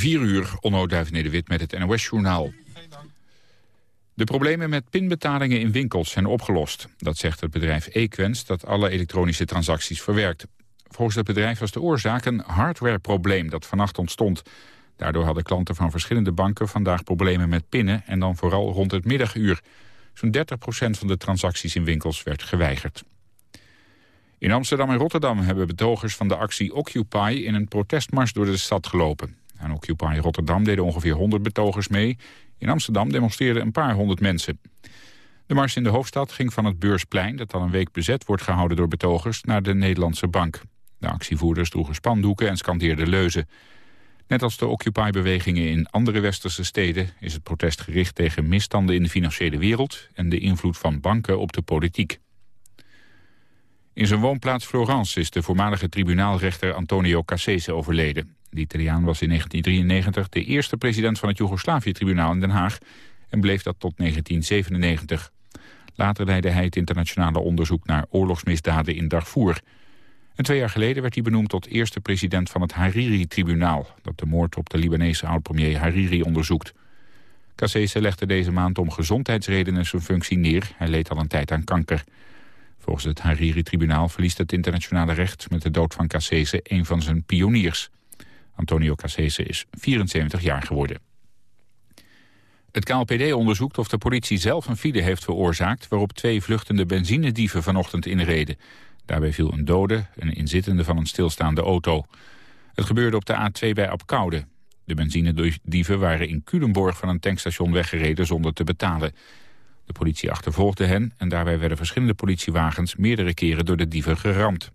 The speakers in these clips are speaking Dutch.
4 uur, Onno Duivenede-Wit met het NOS-journaal. De problemen met pinbetalingen in winkels zijn opgelost. Dat zegt het bedrijf Equens dat alle elektronische transacties verwerkt. Volgens het bedrijf was de oorzaak een hardwareprobleem dat vannacht ontstond. Daardoor hadden klanten van verschillende banken vandaag problemen met pinnen... en dan vooral rond het middaguur. Zo'n 30% van de transacties in winkels werd geweigerd. In Amsterdam en Rotterdam hebben betogers van de actie Occupy... in een protestmars door de stad gelopen. Aan Occupy Rotterdam deden ongeveer 100 betogers mee. In Amsterdam demonstreerden een paar honderd mensen. De mars in de hoofdstad ging van het Beursplein... dat al een week bezet wordt gehouden door betogers... naar de Nederlandse Bank. De actievoerders droegen spandoeken en scandeerden leuzen. Net als de Occupy-bewegingen in andere westerse steden... is het protest gericht tegen misstanden in de financiële wereld... en de invloed van banken op de politiek. In zijn woonplaats Florence is de voormalige tribunaalrechter Antonio Cassese overleden. De Italiaan was in 1993 de eerste president van het Joegoslavië-tribunaal in Den Haag... en bleef dat tot 1997. Later leidde hij het internationale onderzoek naar oorlogsmisdaden in Darfur. En twee jaar geleden werd hij benoemd tot eerste president van het Hariri-tribunaal... dat de moord op de Libanese oud-premier Hariri onderzoekt. Cassese legde deze maand om gezondheidsredenen zijn functie neer. Hij leed al een tijd aan kanker. Volgens het Hariri-tribunaal verliest het internationale recht... met de dood van Cassese een van zijn pioniers. Antonio Cassese is 74 jaar geworden. Het KLPD onderzoekt of de politie zelf een file heeft veroorzaakt... waarop twee vluchtende benzinedieven vanochtend inreden. Daarbij viel een dode, een inzittende van een stilstaande auto. Het gebeurde op de A2 bij Apkoude. De benzinedieven waren in Culemborg van een tankstation weggereden zonder te betalen. De politie achtervolgde hen en daarbij werden verschillende politiewagens meerdere keren door de dieven geramd.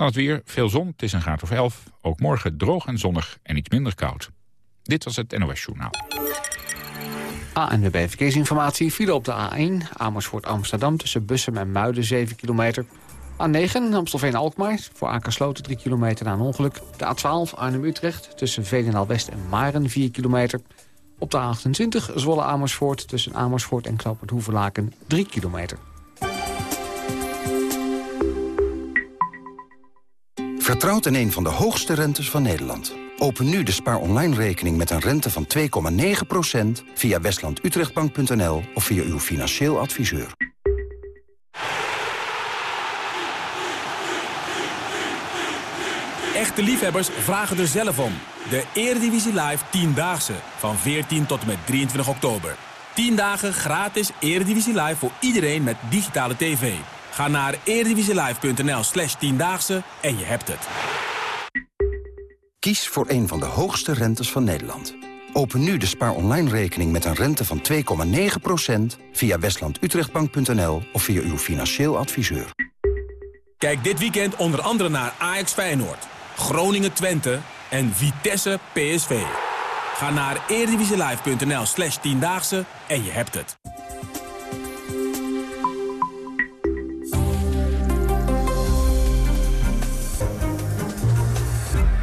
Dan het weer, veel zon, het is een graad of 11. Ook morgen droog en zonnig en iets minder koud. Dit was het NOS Journaal. ANWB Verkeersinformatie file op de A1 Amersfoort Amsterdam tussen Bussum en Muiden 7 kilometer. A9 Amstelveen-Alkmaar voor Akersloten 3 kilometer na een ongeluk. De A12 Arnhem-Utrecht tussen Veenendaal West en Maren 4 kilometer. Op de A28 Zwolle-Amersfoort tussen Amersfoort en Knoopert Hoevelaken 3 kilometer. Vertrouwt in een van de hoogste rentes van Nederland. Open nu de spaar online rekening met een rente van 2,9% via westlandutrechtbank.nl of via uw financieel adviseur. Echte liefhebbers vragen er zelf om. De Eredivisie Live 10-daagse van 14 tot en met 23 oktober. 10 dagen gratis Eredivisie Live voor iedereen met digitale tv. Ga naar eredivisielive.nl slash tiendaagse en je hebt het. Kies voor een van de hoogste rentes van Nederland. Open nu de spaar online rekening met een rente van 2,9% via westlandutrechtbank.nl of via uw financieel adviseur. Kijk dit weekend onder andere naar Ajax Feyenoord, Groningen Twente en Vitesse PSV. Ga naar eredivisielive.nl slash tiendaagse en je hebt het.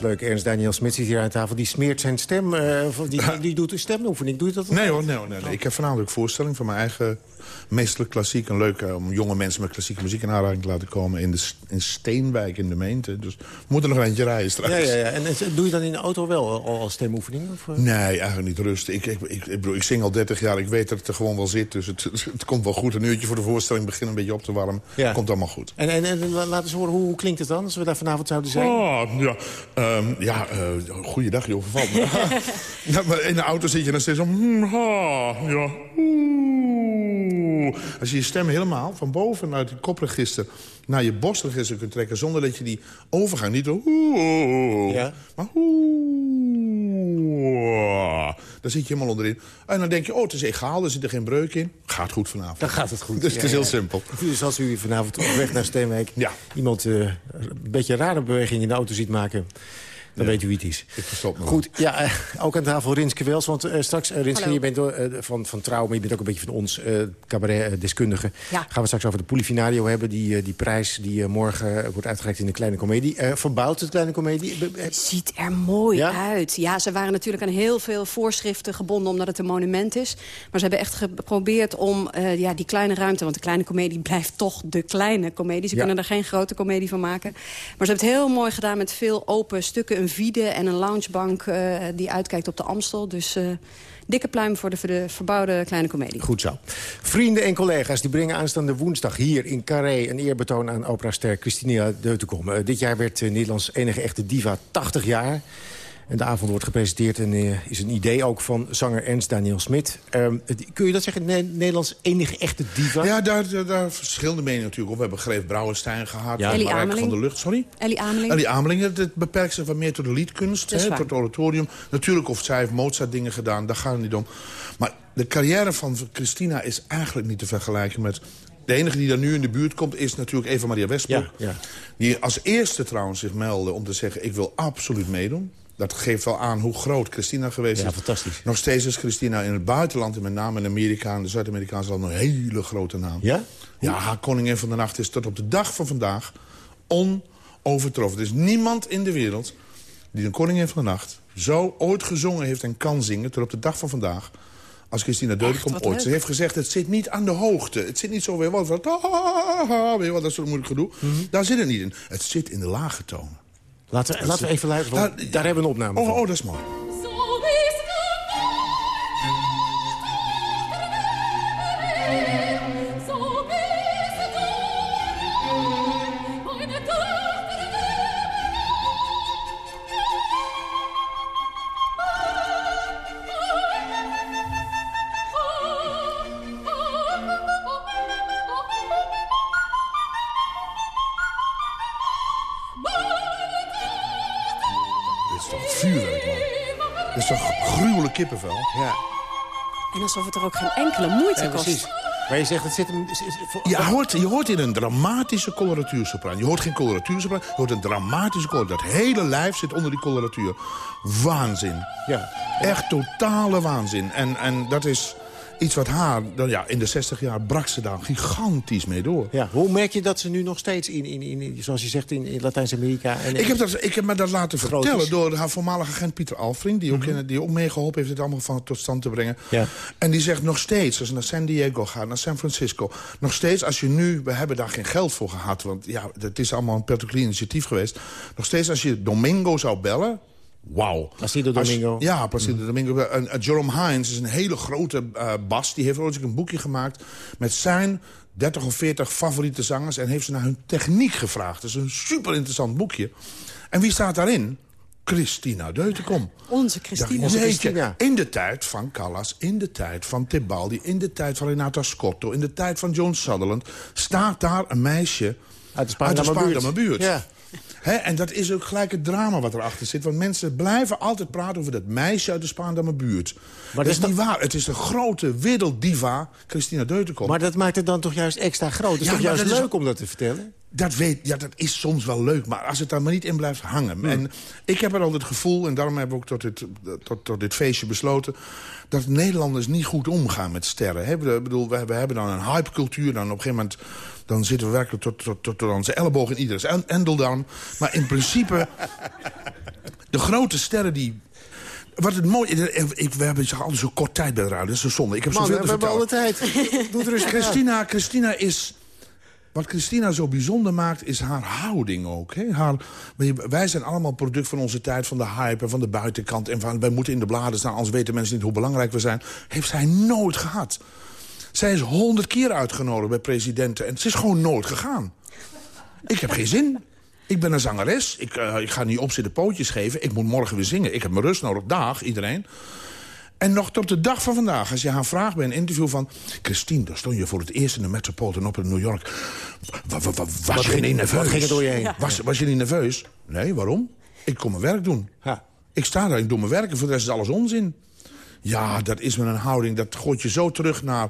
leuk. Ernst Daniel Smit zit hier aan tafel. Die smeert zijn stem. Uh, die, die, doet een stemoefening. Doe je dat? Nee hoor, nee, nee, nee. Ik heb voornamelijk voorstelling van mijn eigen meestelijk klassiek. En leuk eh, om jonge mensen met klassieke muziek in aanraking te laten komen. In, de, in Steenwijk in de Meente. Dus we moeten nog een eentje rijden straks. Ja, ja, ja. En, doe je dan in de auto wel al als stemoefening? Of? Eh? Nee, eigenlijk niet rust. Ik, ik, ik, ik, bedoel, ik zing al 30 jaar. Ik weet dat het er gewoon wel zit. Dus het, het, komt wel goed. Een uurtje voor de voorstelling beginnen een beetje op te warmen. Ja. Komt allemaal goed. En, en, en laten eens horen, hoe, hoe, klinkt het dan als we daar vanavond zouden zijn? Oh, ja. Um, ja, uh, goeiedag, maar in de auto zit je dan steeds. Hmm, ha, ja, Als je je stem helemaal van boven uit het kopregister... naar je borstregister kunt trekken... zonder dat je die overgang niet... Ja. Maar oeh, dan zit je helemaal onderin. En dan denk je, oh, het is egaal, er zit er geen breuk in. Gaat goed vanavond. Dan gaat het goed. Dus het is heel simpel. Dus als u vanavond op weg naar Steenwijk... Ja. iemand uh, een beetje rare beweging in de auto ziet maken Dan weet u wie het is. Ik verstop me Goed, ja, eh, ook aan tafel Rinske Wels. Want eh, straks, eh, Rinske, Hallo. je bent door, van, van Trouw... maar je bent ook een beetje van ons, eh cabaret-deskundige. Ja. Gaan we straks over de Polifinario hebben. Die, die prijs die morgen wordt uitgereikt in de Kleine Comedie. Eh verbouwt de Kleine Comedie? Ziet er mooi Ja? uit. Ja, ze waren natuurlijk aan heel veel voorschriften gebonden... omdat het een monument is. Maar ze hebben echt geprobeerd om eh, ja, die kleine ruimte... want de kleine komedie blijft toch de kleine komedie. Ze Ja. kunnen er geen grote komedie van maken. Maar ze hebben het heel mooi gedaan met veel open stukken. Een vide en een loungebank eh, die uitkijkt op de Amstel. Dus eh, dikke pluim voor de, verbouwde kleine komedie. Goed zo. Vrienden en collega's die brengen aanstaande woensdag hier in Carré... een eerbetoon aan operaster Christina Deutenkom. Eh, dit jaar werd Nederlands enige echte diva 80 jaar. En de avond wordt gepresenteerd en eh, is een idee ook van zanger Ernst Daniel Smit. Ehm, kun je dat zeggen, Ne- Nederlands enige echte diva? Ja, daar, daar, daar verschillende meningen natuurlijk. op. We hebben Greef Brouwenstein gehad. Ja. Ellie Marijke Ameling. van der Lucht, sorry. Ellie Ameling. Ellie Ameling, beperkt zich wat meer tot de liedkunst, hè, tot het oratorium. Natuurlijk, of zij heeft Mozart dingen gedaan, daar gaat het niet om. Maar de carrière van Christina is eigenlijk niet te vergelijken met... De enige die daar nu in de buurt komt is natuurlijk Eva Maria Westbroek. Ja, ja. Die als eerste trouwens zich meldde om te zeggen... ik wil absoluut meedoen. Dat geeft wel aan hoe groot Christina geweest Ja, is. fantastisch. Nog steeds is Christina in het buitenland... en met name in Amerika en de Zuid-Amerikaanse landen... een hele grote naam. Ja? Ja, haar koningin van de nacht is tot op de dag van vandaag onovertroffen. Er is niemand in de wereld die de koningin van de nacht... zo ooit gezongen heeft en kan zingen tot op de dag van vandaag... als Christina Deudekom wat ooit. leuk. Ze heeft gezegd, het zit niet aan de hoogte. Het zit niet zo weer wat van... ah, Weet je wat, dat soort moeilijk gedoe. Mhm. Daar zit het niet in. Het zit in de lage tonen. Laten we, laten we even luisteren, Daar- daar hebben we een opname Oh, van. oh, dat is mooi. Alsof het er ook geen enkele moeite ja, kost. precies. Maar je zegt, het zit hem... Je hoort, je hoort in een dramatische coloratuursopraan. Je hoort geen coloratuursopraan, je hoort een dramatische coloratuur. Dat hele lijf zit onder die coloratuur. Waanzin. Ja. Echt totale waanzin. En, en dat is iets wat haar... Dan, ja, in de 60 jaar brak ze daar gigantisch mee door. Ja, hoe merk je dat ze nu nog steeds, in, in, in, zoals je zegt, in, in Latijns-Amerika... Ik heb, dat, ik heb me dat laten vertellen is. door haar voormalige agent Pieter Alfring... die ook, in- die ook meegeholpen heeft dit allemaal van, tot stand te brengen. Ja. En die zegt nog steeds, als je naar San Diego gaat, naar San Francisco... nog steeds als je nu, we hebben daar geen geld voor gehad... want ja, het is allemaal een particulier initiatief geweest... nog steeds als je Domingo zou bellen... Wauw. Placido Als- Domingo. ja, Placido Domingo. En, en Jerome Hines is een hele grote eh, bas. Die heeft ooit een boekje gemaakt met zijn 30 of 40 favoriete zangers... en heeft ze naar hun techniek gevraagd. Dat is een super interessant boekje. En wie staat daarin? Christina Deutenkom. Onze Christina. Onze jeetje, Christina. In de tijd van Callas, in de tijd van Tebaldi... in de tijd van Renata Scotto, in de tijd van Joan Sutherland... staat daar een meisje Uit de. Spaarndammerbuurt. Ja. En dat is ook gelijk het drama wat erachter zit. Want mensen blijven altijd praten over dat meisje uit de Spaarndammerbuurt. Maar dat is niet waar. Het is de grote werelddiva Christina Deutenkom. Maar dat maakt het dan toch juist extra groot. Het is Ja, toch juist is leuk om dat te vertellen? Dat, weet, ja, dat is soms wel leuk, maar als het daar maar niet in blijft hangen. En ik heb er altijd het gevoel, en daarom hebben we ook tot dit, tot, tot dit feestje besloten... dat Nederlanders niet goed omgaan met sterren. Hè? We, bedoel, we, we hebben dan een hypecultuur, dan op een gegeven moment... dan zitten we werkelijk tot, tot, tot, tot onze elleboog in ieders en- endeldarm. Maar in principe, de grote sterren die... Wat het mooie is, ik, we hebben altijd zo kort tijd bij de radio, dat is zo zonde. Ik heb Man, we zoveel te hebben alle tijd. Doe rustig. Christina, Christina is... Wat Christina zo bijzonder maakt, is haar houding ook. Hè? Haar, wij zijn allemaal product van onze tijd, van de hype en van de buitenkant. En van, wij moeten in de bladen staan, anders weten mensen niet hoe belangrijk we zijn. Heeft zij nooit gehad. Zij is honderd keer uitgenodigd bij presidenten en ze is gewoon nooit gegaan. Ik heb geen zin. Ik ben een zangeres. Ik, eh, ik ga niet opzitten pootjes geven. Ik moet morgen weer zingen. Ik heb mijn rust nodig. Dag, iedereen. En nog tot de dag van vandaag, als je haar vraagt bij een interview van... Christine, daar stond je voor het eerst in de Metropolitan Opera in New York. Wa- wa- wa- was je niet nerveus? wat ging er door je heen? Was, was je niet nerveus? Nee, waarom? Ik kom mijn werk doen. Ik sta daar, ik doe mijn werk en voor de rest is alles onzin. Ja, dat is met een houding. Dat gooit je zo terug naar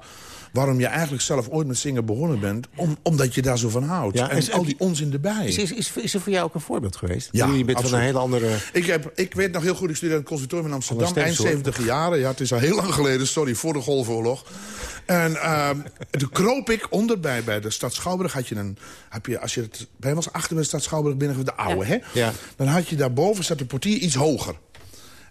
waarom je eigenlijk zelf ooit met zingen begonnen bent. Om, omdat je daar zo van houdt. Ja, en is- al die onzin erbij. Is, is, is, is er voor jou ook een voorbeeld geweest? Ja, Je bent van een hele andere... Ik, heb, ik weet nog heel goed, ik studeerde aan het conservatorium in Amsterdam... Eind stemsoort. 70 jaren. Ja, het is al heel lang geleden, sorry, voor de Golfoorlog. En ehm, toen kroop ik onder bij, de stad Schouwburg. Had je een, heb je, als je het bij was achter bij de stad Schouwburg binnen, de oude, hè? Ja. Dan had je daarboven, zat de portier iets hoger.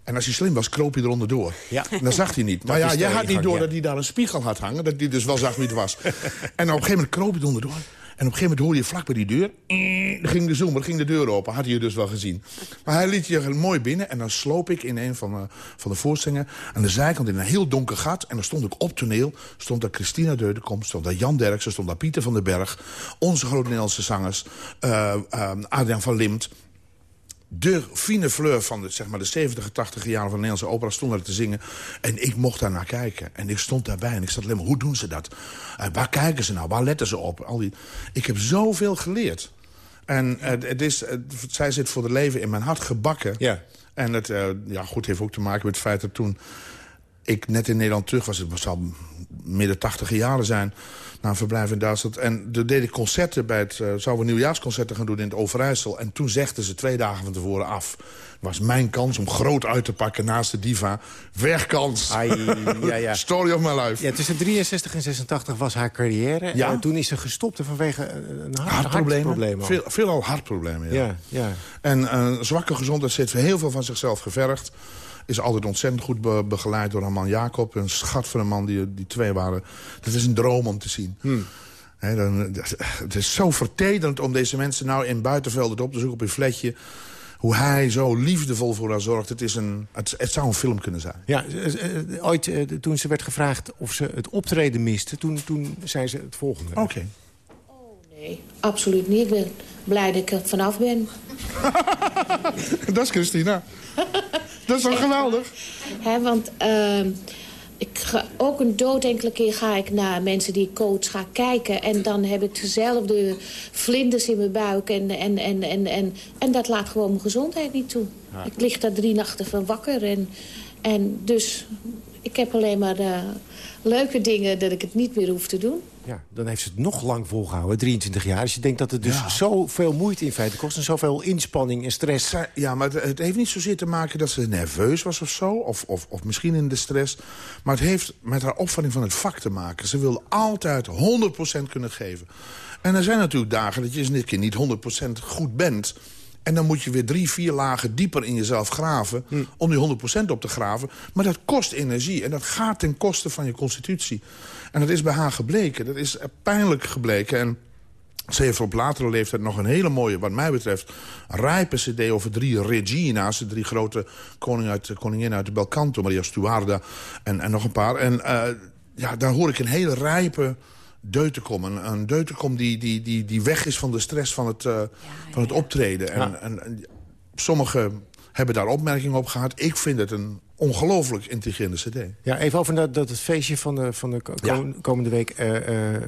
En als hij slim was, kroop hij eronder door. Ja. En dan zag hij niet. Maar Dat ja, jij had niet door ja. dat hij daar een spiegel had hangen. Dat hij dus wel zag wie het was. en op een gegeven moment kroop hij eronder door. En op een gegeven moment hoorde je vlak bij die deur... mm, ging de zoomer, ging de deur open. Had hij je dus wel gezien. Maar hij liet je mooi binnen. En dan sloop ik in een van de, van de voorstellingen... aan de zijkant in een heel donker gat. En dan stond ik op toneel. Stond daar Christina Deudekom, stond daar Jan Derksen... stond daar Pieter van den Berg. Onze grote Nederlandse zangers. eh, eh, Adriaan van Limt de fine fleur van de, zeg maar, de 70, 80 jaren van de Nederlandse opera stond daar te zingen. En ik mocht daar naar kijken. En ik stond daarbij en ik zat alleen maar, hoe doen ze dat? Eh, waar kijken ze nou? Waar letten ze op? Al die... Ik heb zoveel geleerd. En eh, het is, eh, zij zit voor het leven in mijn hart gebakken. Ja. En het ja, goed, heeft ook te maken met het feit dat toen ik net in Nederland terug was... het zal midden tachtige jaren zijn, na een verblijf in Duitsland. En toen deed ik concerten bij het... eh, zouden we nieuwjaarsconcerten gaan doen in het Overijssel. En toen zegden ze twee dagen van tevoren af. was mijn kans om groot uit te pakken naast de diva. Wegkans. Ai, ja, ja. Story of my life. Ja, tussen 63 en 86 was haar carrière. Ja. Eh, toen is ze gestopt vanwege eh, een hart, hartprobleem. al. Veel, veelal hartproblemen, ja. Ja, ja. En een zwakke gezondheid zit heel veel van zichzelf gevergd. Is altijd ontzettend goed be- begeleid door een man Jacob. Een schat van een man, die, die twee waren. Dat is een droom om te zien. Hè, dan, het is zo vertederend om deze mensen nou in buitenvelden op te zoeken op een flatje. Hoe hij zo liefdevol voor haar zorgt. Het, is een, het, het zou een film kunnen zijn. Ja, eh, eh, ooit eh, toen ze werd gevraagd of ze het optreden miste... toen, toen zei ze het volgende. Oké. Nee, absoluut niet. Ik ben blij dat ik er vanaf ben. Dat is Christina. Dat is toch geweldig? Hè, want ehm, ik ga ook een dood enkele keer ga ik naar mensen die ik coach ga kijken. En dan heb ik dezelfde vlinders in mijn buik. En, en, en, en, en, en dat laat gewoon mijn gezondheid niet toe. Ik lig daar drie nachten van wakker. En, en dus ik heb alleen maar eh, leuke dingen dat ik het niet meer hoef te doen. Ja, dan heeft ze het nog lang volgehouden, 23 jaar. Dus je denkt dat het dus zoveel moeite in feite kost... en zoveel inspanning en stress. Ja, maar het, het heeft niet zozeer te maken dat ze nerveus was of zo. Of, of, of misschien in de stress. Maar het heeft met haar opvatting van het vak te maken. Ze wil altijd 100% kunnen geven. En er zijn natuurlijk dagen dat je eens een keer niet 100% goed bent. En dan moet je weer drie, vier lagen dieper in jezelf graven... om die 100% op te graven. Maar dat kost energie en dat gaat ten koste van je constitutie. En dat is bij haar gebleken. Dat is pijnlijk gebleken. En ze heeft op latere leeftijd nog een hele mooie, wat mij betreft... rijpe cd over drie Regina's. De drie grote koningen uit, koninginnen uit de Belcanto. Maria Stuarda en, en nog een paar. En eh, ja, daar hoor ik een hele rijpe deutekom. Een, een deutekom die, die, die, die weg is van de stress van het, eh, van het optreden. En, en, en sommigen hebben daar opmerkingen op gehad. Ik vind het een ongelooflijk intelligente cd. Ja, even over dat, dat het feestje van de, van de Ja. komende week. eh, eh, eh,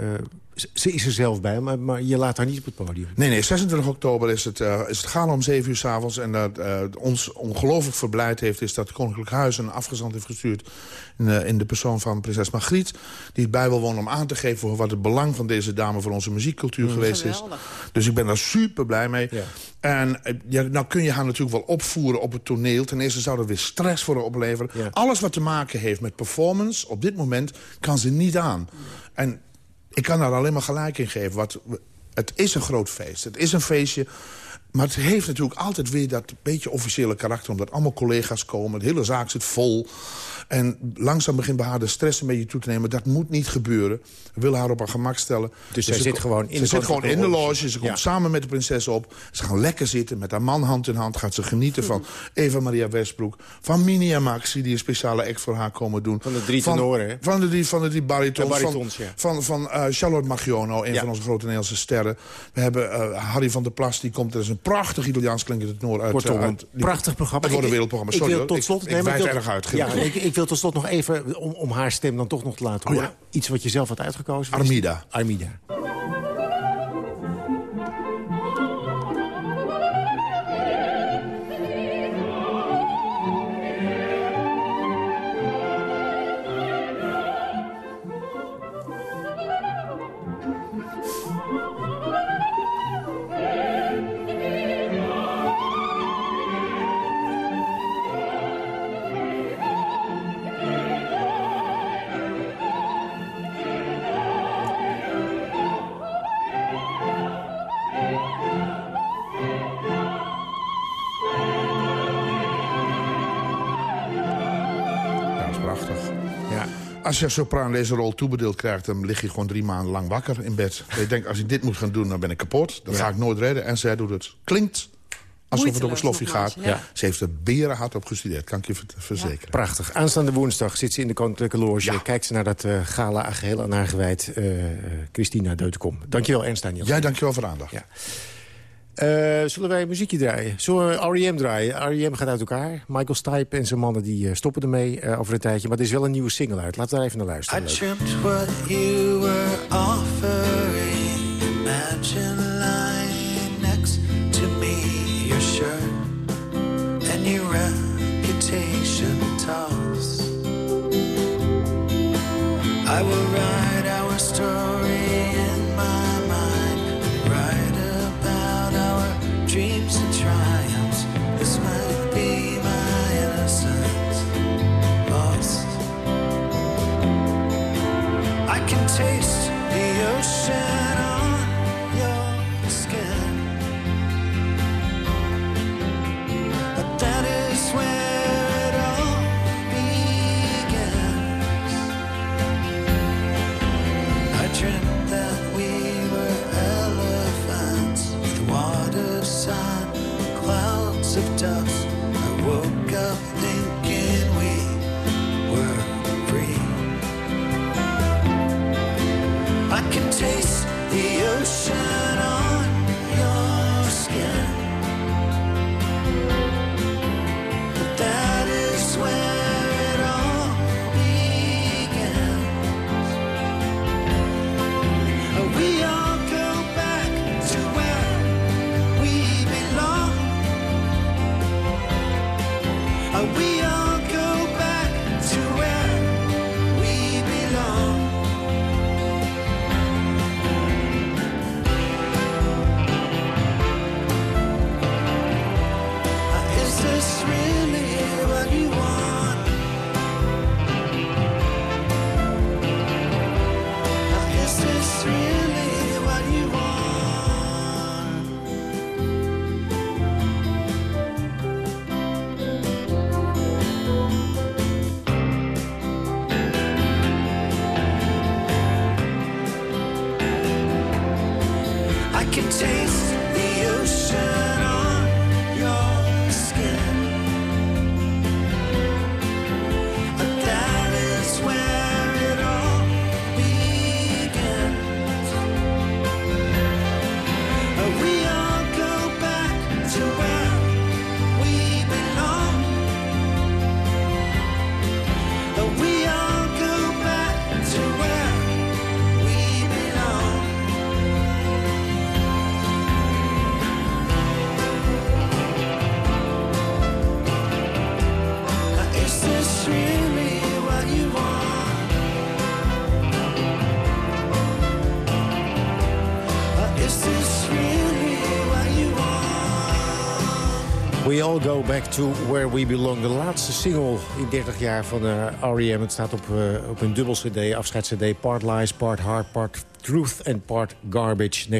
ze- is er zelf bij, maar, maar je laat haar niet op het podium. Nee, nee, 26 oktober is het, eh is het gala om 7 uur s'avonds. En dat eh, ons ongelooflijk verblijd heeft... is dat het Koninklijk Huis een afgezant heeft gestuurd... In de, in de persoon van prinses Margriet... die het bij wil wonen om aan te geven... voor wat het belang van deze dame voor onze muziekcultuur geweest is. Dus ik ben daar super blij mee. Ja. En eh, ja, nou kun je haar natuurlijk wel opvoeren op het toneel. Ten eerste zou dat weer stress voor haar opleveren. Ja. Alles wat te maken heeft met performance... op dit moment kan ze niet aan. En ik kan daar alleen maar gelijk in geven. Wat, het is een groot feest. Het is een feestje. Maar het heeft natuurlijk altijd weer dat beetje officiële karakter... omdat allemaal collega's komen. De hele zaak zit vol. En langzaam begint bij haar de stress een beetje toe te nemen. Dat moet niet gebeuren. We willen haar op haar gemak stellen. Dus zij ze zit gewoon in ze de zit gewoon in de loge. Ze komt Ja. samen met de prinses op. Ze gaan lekker zitten met haar man hand in hand. Gaat ze genieten van Eva Maria Westbroek. Van Mini en Maxi, die een speciale act voor haar komen doen. Van de drie van, tenoren, hè? Van de drie, van de drie baritons. De baritons, van ja. van, van eh, Charlotte Magiono, een Ja. van onze grote Nederlandse sterren. We hebben eh, Harry van der Plas, die komt. Er is een prachtig Italiaans klinkende tenor uit. Kortom, eh, uit prachtig programma. Het wordt een Ik- wereldprogramma. ik Sorry, wil tot Ik- slot, ik. Ja, ik, ik wil tot slot nog even, om, om haar stem dan toch nog te laten Oh, horen. ja. Iets wat je zelf had uitgekozen. Armida. Armida. Als je sopraan deze rol toebedeeld krijgt... dan lig je gewoon drie maanden lang wakker in bed. Je denkt, als ik dit moet gaan doen, dan ben ik kapot. Dan ga ik nooit redden. En zij doet het. Klinkt alsof het op een sloffie gaat. ja. Ze heeft er berenhard op gestudeerd, kan ik je ver- verzekeren. Prachtig. Aanstaande woensdag zit ze in de Koninklijke Loge. Ja. Kijkt ze naar dat eh, gala geheel aan haar gewijd. eh, eh, Christina Deutenkom. Dankjewel, Ernst Daniel. Jij, dankjewel voor de aandacht. Eh, zullen wij muziekje draaien? Zullen we R.E.M. draaien? R.E.M. gaat uit elkaar. Michael Stipe en zijn mannen die eh, stoppen ermee eh, over een tijdje. Maar er is wel een nieuwe single uit. Laten we daar even naar luisteren. We We All Go Back to Where We Belong. De laatste single in 30 jaar van eh, R.E.M. Het staat op, eh, op een dubbel cd, afscheids-cd. Part Lies, Part Heart, Part Truth en Part Garbage. 1982-2011.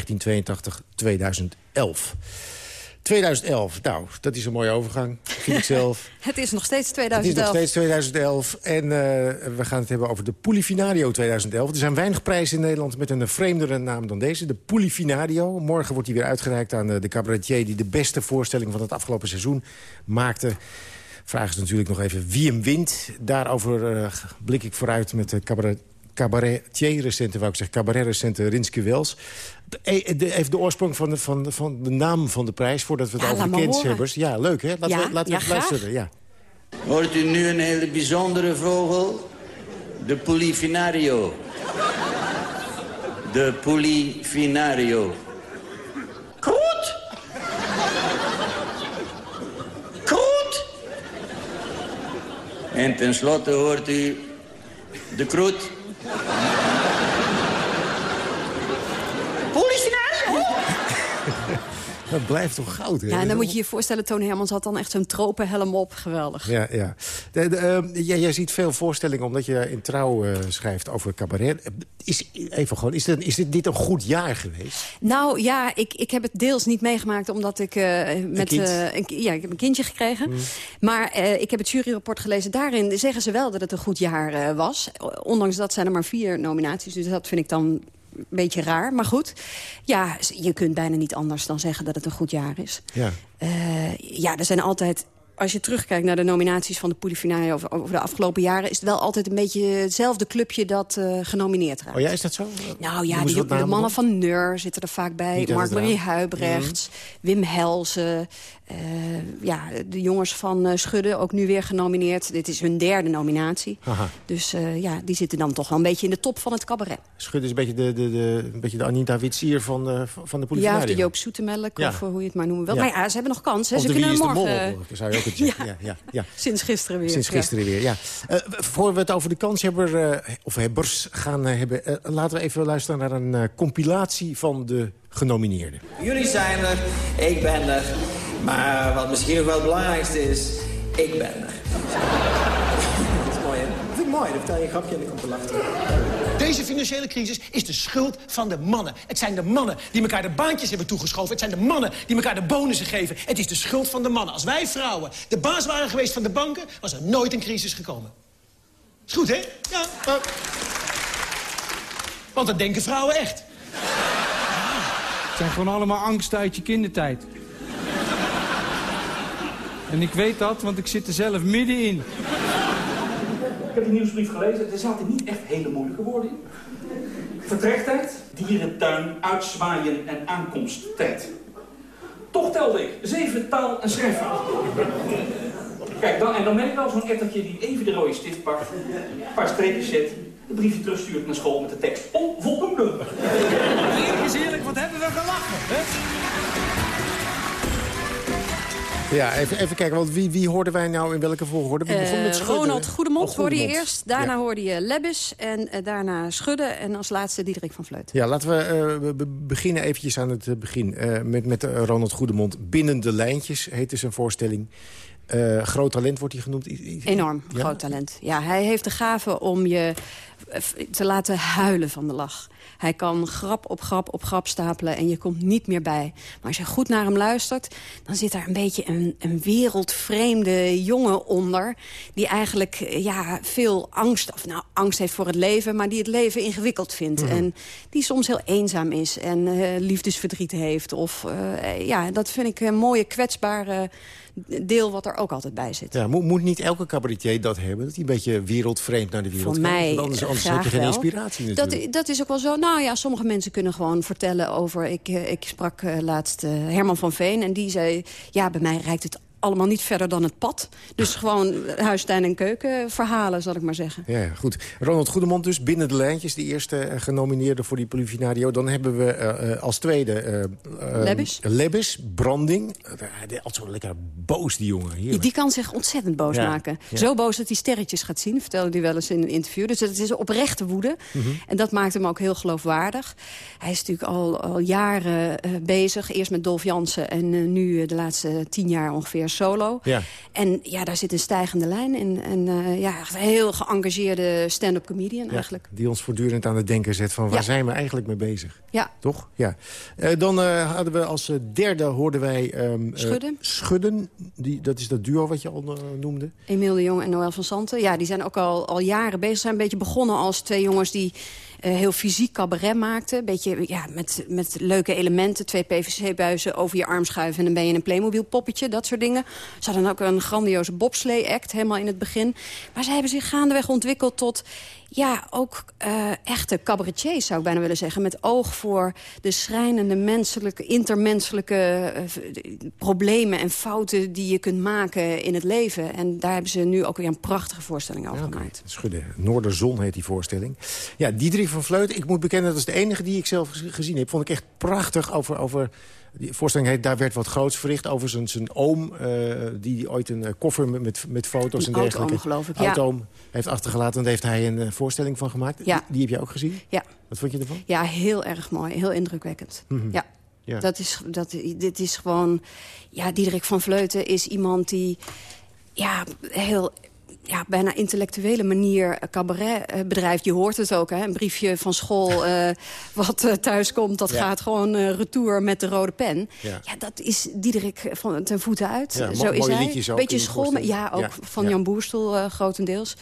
2011, nou, dat is een mooie overgang, vind ik zelf. Het is nog steeds Het 2011. is nog steeds 2011 en eh, we gaan het hebben over de Polifinario 2011. Er zijn weinig prijzen in Nederland met een vreemdere naam dan deze. De Polifinario. Morgen wordt die weer uitgereikt aan eh, de cabaretier... die de beste voorstelling van het afgelopen seizoen maakte. Vraag is natuurlijk nog even wie hem wint. Daarover eh, blik ik vooruit met de cabaret cabaretier-recente, wou ik zeggen, cabaret-recente Rinske Wels. De- eh, de- Even de oorsprong van de, van, de, van de naam van de prijs, voordat we het Ja, over de. Ja, leuk hè? Laten Ja, we, laten we ja, even luisteren. Ja. Hoort u nu een hele bijzondere vogel? De Polifinario. De Polifinario. Kroet! Kroet! En tenslotte hoort u de kroet. Dat blijft toch goud, hè? Ja, en dan moet je je voorstellen, Toon Hermans had dan echt zo'n tropenhelm op. Geweldig. Ja, ja. De, de, ehm, jij, jij ziet veel voorstellingen omdat je in Trouw eh, schrijft over cabaret. Is, even gewoon, is, dit, is dit, dit een goed jaar geweest? Nou ja, ik, ik heb het deels niet meegemaakt omdat ik eh, met eh, een, ja, ik heb een kindje gekregen. Mm. Maar ik heb het juryrapport gelezen. Daarin zeggen ze wel dat het een goed jaar was. Ondanks dat zijn er maar vier nominaties. Dus dat vind ik dan een beetje raar. Maar goed, ja, je kunt bijna niet anders dan zeggen dat het een goed jaar is. Ja. Eh, ja, er zijn altijd... Als je terugkijkt naar de nominaties van de Polifinaria over, over de afgelopen jaren... is het wel altijd een beetje hetzelfde clubje dat eh, genomineerd raakt. Oh ja, is dat zo? Nou ja, die, de mannen van Neur zitten er vaak bij. Mark-Marie. Huibrechts, Mhm. Wim Helzen. Eh, ja, de jongens van eh, Schudden, ook nu weer genomineerd. Dit is hun derde nominatie. Haha. Dus eh, ja, die zitten dan toch wel een beetje in de top van het cabaret. Schud is een beetje de, de, de, een beetje de Anita Witsier van, eh, van de politie. Ja, of de Joop Zoetemelk, Ja. of hoe je het maar noemen wil. Ja. Maar ja, ze hebben nog kans. Hè. Ze de kunnen de morgen... Mol, zou je ook het zeggen. ja. Ja, ja, Sinds gisteren weer. Sinds ja. gisteren weer, ja. Eh, voor we het over de kanshebber, eh, of hebbers gaan hebben... eh, laten we even luisteren naar een compilatie van de genomineerden. Jullie zijn er, ik ben er. Maar wat misschien nog wel het belangrijkste is, ik ben er. Dat is mooi, hè? Dat vind ik mooi. Dan vertel je een grapje en ik kom te lachen. Deze financiële crisis is de schuld van de mannen. Het zijn de mannen die elkaar de baantjes hebben toegeschoven. Het zijn de mannen die elkaar de bonussen geven. Het is de schuld van de mannen. Als wij vrouwen de baas waren geweest van de banken... was er nooit een crisis gekomen. Is goed, hè? Ja. Want dat denken vrouwen echt. Het zijn gewoon allemaal angsten uit je kindertijd. En ik weet dat, want ik zit er zelf middenin. Ik heb de nieuwsbrief gelezen. Er zaten niet echt hele moeilijke woorden in. Vertrektijd, dierentuin, uitzwaaien en aankomsttijd. Toch telde ik zeven taal- en schrijffouten. Kijk, dan, en dan ben ik wel zo'n ettertje die even de rode stift pakt, een paar streepjes zet, een briefje terugstuurt naar school met de tekst onvoldoende. Eerlijk is eerlijk, wat hebben we gelachen, hè? Ja, even, even kijken, want wie, wie hoorden wij nou in welke volgorde? We begonnen met Eh, Schudden. Ronald Goedemond Oh, hoorde je eerst. Daarna Ja. hoorde je Lebbes en eh, daarna Schudden. En als laatste Diederik van Vleut. Ja, laten we eh, we- beginnen eventjes aan het begin. met met Ronald Goedemond. Binnen de lijntjes heette zijn voorstelling. Groot talent wordt hij genoemd. Enorm Ja? groot talent. Ja, hij heeft de gave om je te laten huilen van de lach. Hij kan grap op grap op grap stapelen en je komt niet meer bij. Maar als je goed naar hem luistert, dan zit daar een beetje een, een wereldvreemde jongen onder... die eigenlijk eh, ja, veel angst, of nou, angst heeft voor het leven... maar die het leven ingewikkeld vindt. Mhm. En die soms heel eenzaam is en eh, liefdesverdriet heeft. Of, eh, ja, dat vind ik een mooie kwetsbare deel wat er ook altijd bij zit. Ja, moet, moet niet elke cabaretier dat hebben? Dat hij een beetje wereldvreemd naar de wereld Voor mij anders, anders heb je geen wel. inspiratie natuurlijk. Dat, dat is ook wel zo. Nou ja, sommige mensen kunnen gewoon vertellen over... Ik, eh, ik sprak eh, laatst eh, Herman van Veen en die zei... ja, bij mij reikt het allemaal niet verder dan het pad. Dus gewoon huis, tuin en keuken verhalen, zal ik maar zeggen. Ja, goed. Ronald Goedemond dus, binnen de lijntjes. De eerste eh, genomineerde voor die Polifinario. Dan hebben we eh, eh, als tweede... eh, eh, Lebbes. Lebbes, Branding. Uh, altijd zo lekker boos, die jongen. Die kan zich ontzettend boos Ja, maken. ja. Zo boos dat hij sterretjes gaat zien, vertelde hij wel eens in een interview. Dus het is oprechte woede. Mhm. En dat maakt hem ook heel geloofwaardig. Hij is natuurlijk al, al jaren bezig. Eerst met Dolf Jansen en nu de laatste tien jaar ongeveer solo. Ja. En ja, daar zit een stijgende lijn in. En eh, ja, echt een heel geëngageerde stand-up comedian Ja, eigenlijk. die ons voortdurend aan het denken zet van waar Ja. zijn we eigenlijk mee bezig? Ja. Toch? Ja. Eh, dan eh, hadden we als derde hoorden wij... ehm, eh, Schudden. Schudden, die, dat is dat duo wat je al noemde. Emiel de Jong en Noël van Santen. Ja, die zijn ook al, al jaren bezig. Zijn een beetje begonnen als twee jongens die heel fysiek cabaret maakten. Een beetje ja, met, met leuke elementen. Twee PVC-buizen over je arm schuiven en dan ben je een Playmobil poppetje. Dat soort dingen. Ze hadden ook een grandioze bobslee-act helemaal in het begin. Maar ze hebben zich gaandeweg ontwikkeld tot... Ja, ook eh, echte cabaretiers zou ik bijna willen zeggen. Met oog voor de schrijnende menselijke, intermenselijke eh, problemen en fouten die je kunt maken in het leven. En daar hebben ze nu ook weer een prachtige voorstelling over gemaakt. Schudden. Noorderzon heet die voorstelling. Ja, Diederik van Vleuten. Ik moet bekennen, dat is de enige die ik zelf gez- gezien heb. Vond ik echt prachtig over... over die voorstelling heet Daar werd wat groots verricht. Over zijn, zijn oom, eh, die ooit een eh, koffer met, met, foto's en dergelijke... geloof ik, ja. oudoom heeft achtergelaten. En daar heeft hij een eh, voorstelling van gemaakt. Ja. Die, die heb je ook gezien? Ja. Wat vond je ervan? Ja, heel erg mooi. Heel indrukwekkend. Mhm. Ja. Ja. Dat is, dat, dit is gewoon... Ja, Diederik van Vleuten is iemand die... Ja, heel ja, bijna intellectuele manier eh, cabaret bedrijft. Je hoort het ook, hè? een briefje van school eh, wat eh, thuis komt... dat Ja. gaat gewoon retour met de rode pen. Ja. Ja, dat is Diederik van ten voeten uit. Ja, Zo is hij. Beetje school, ja, ook van ja. Jan Boerstel grotendeels.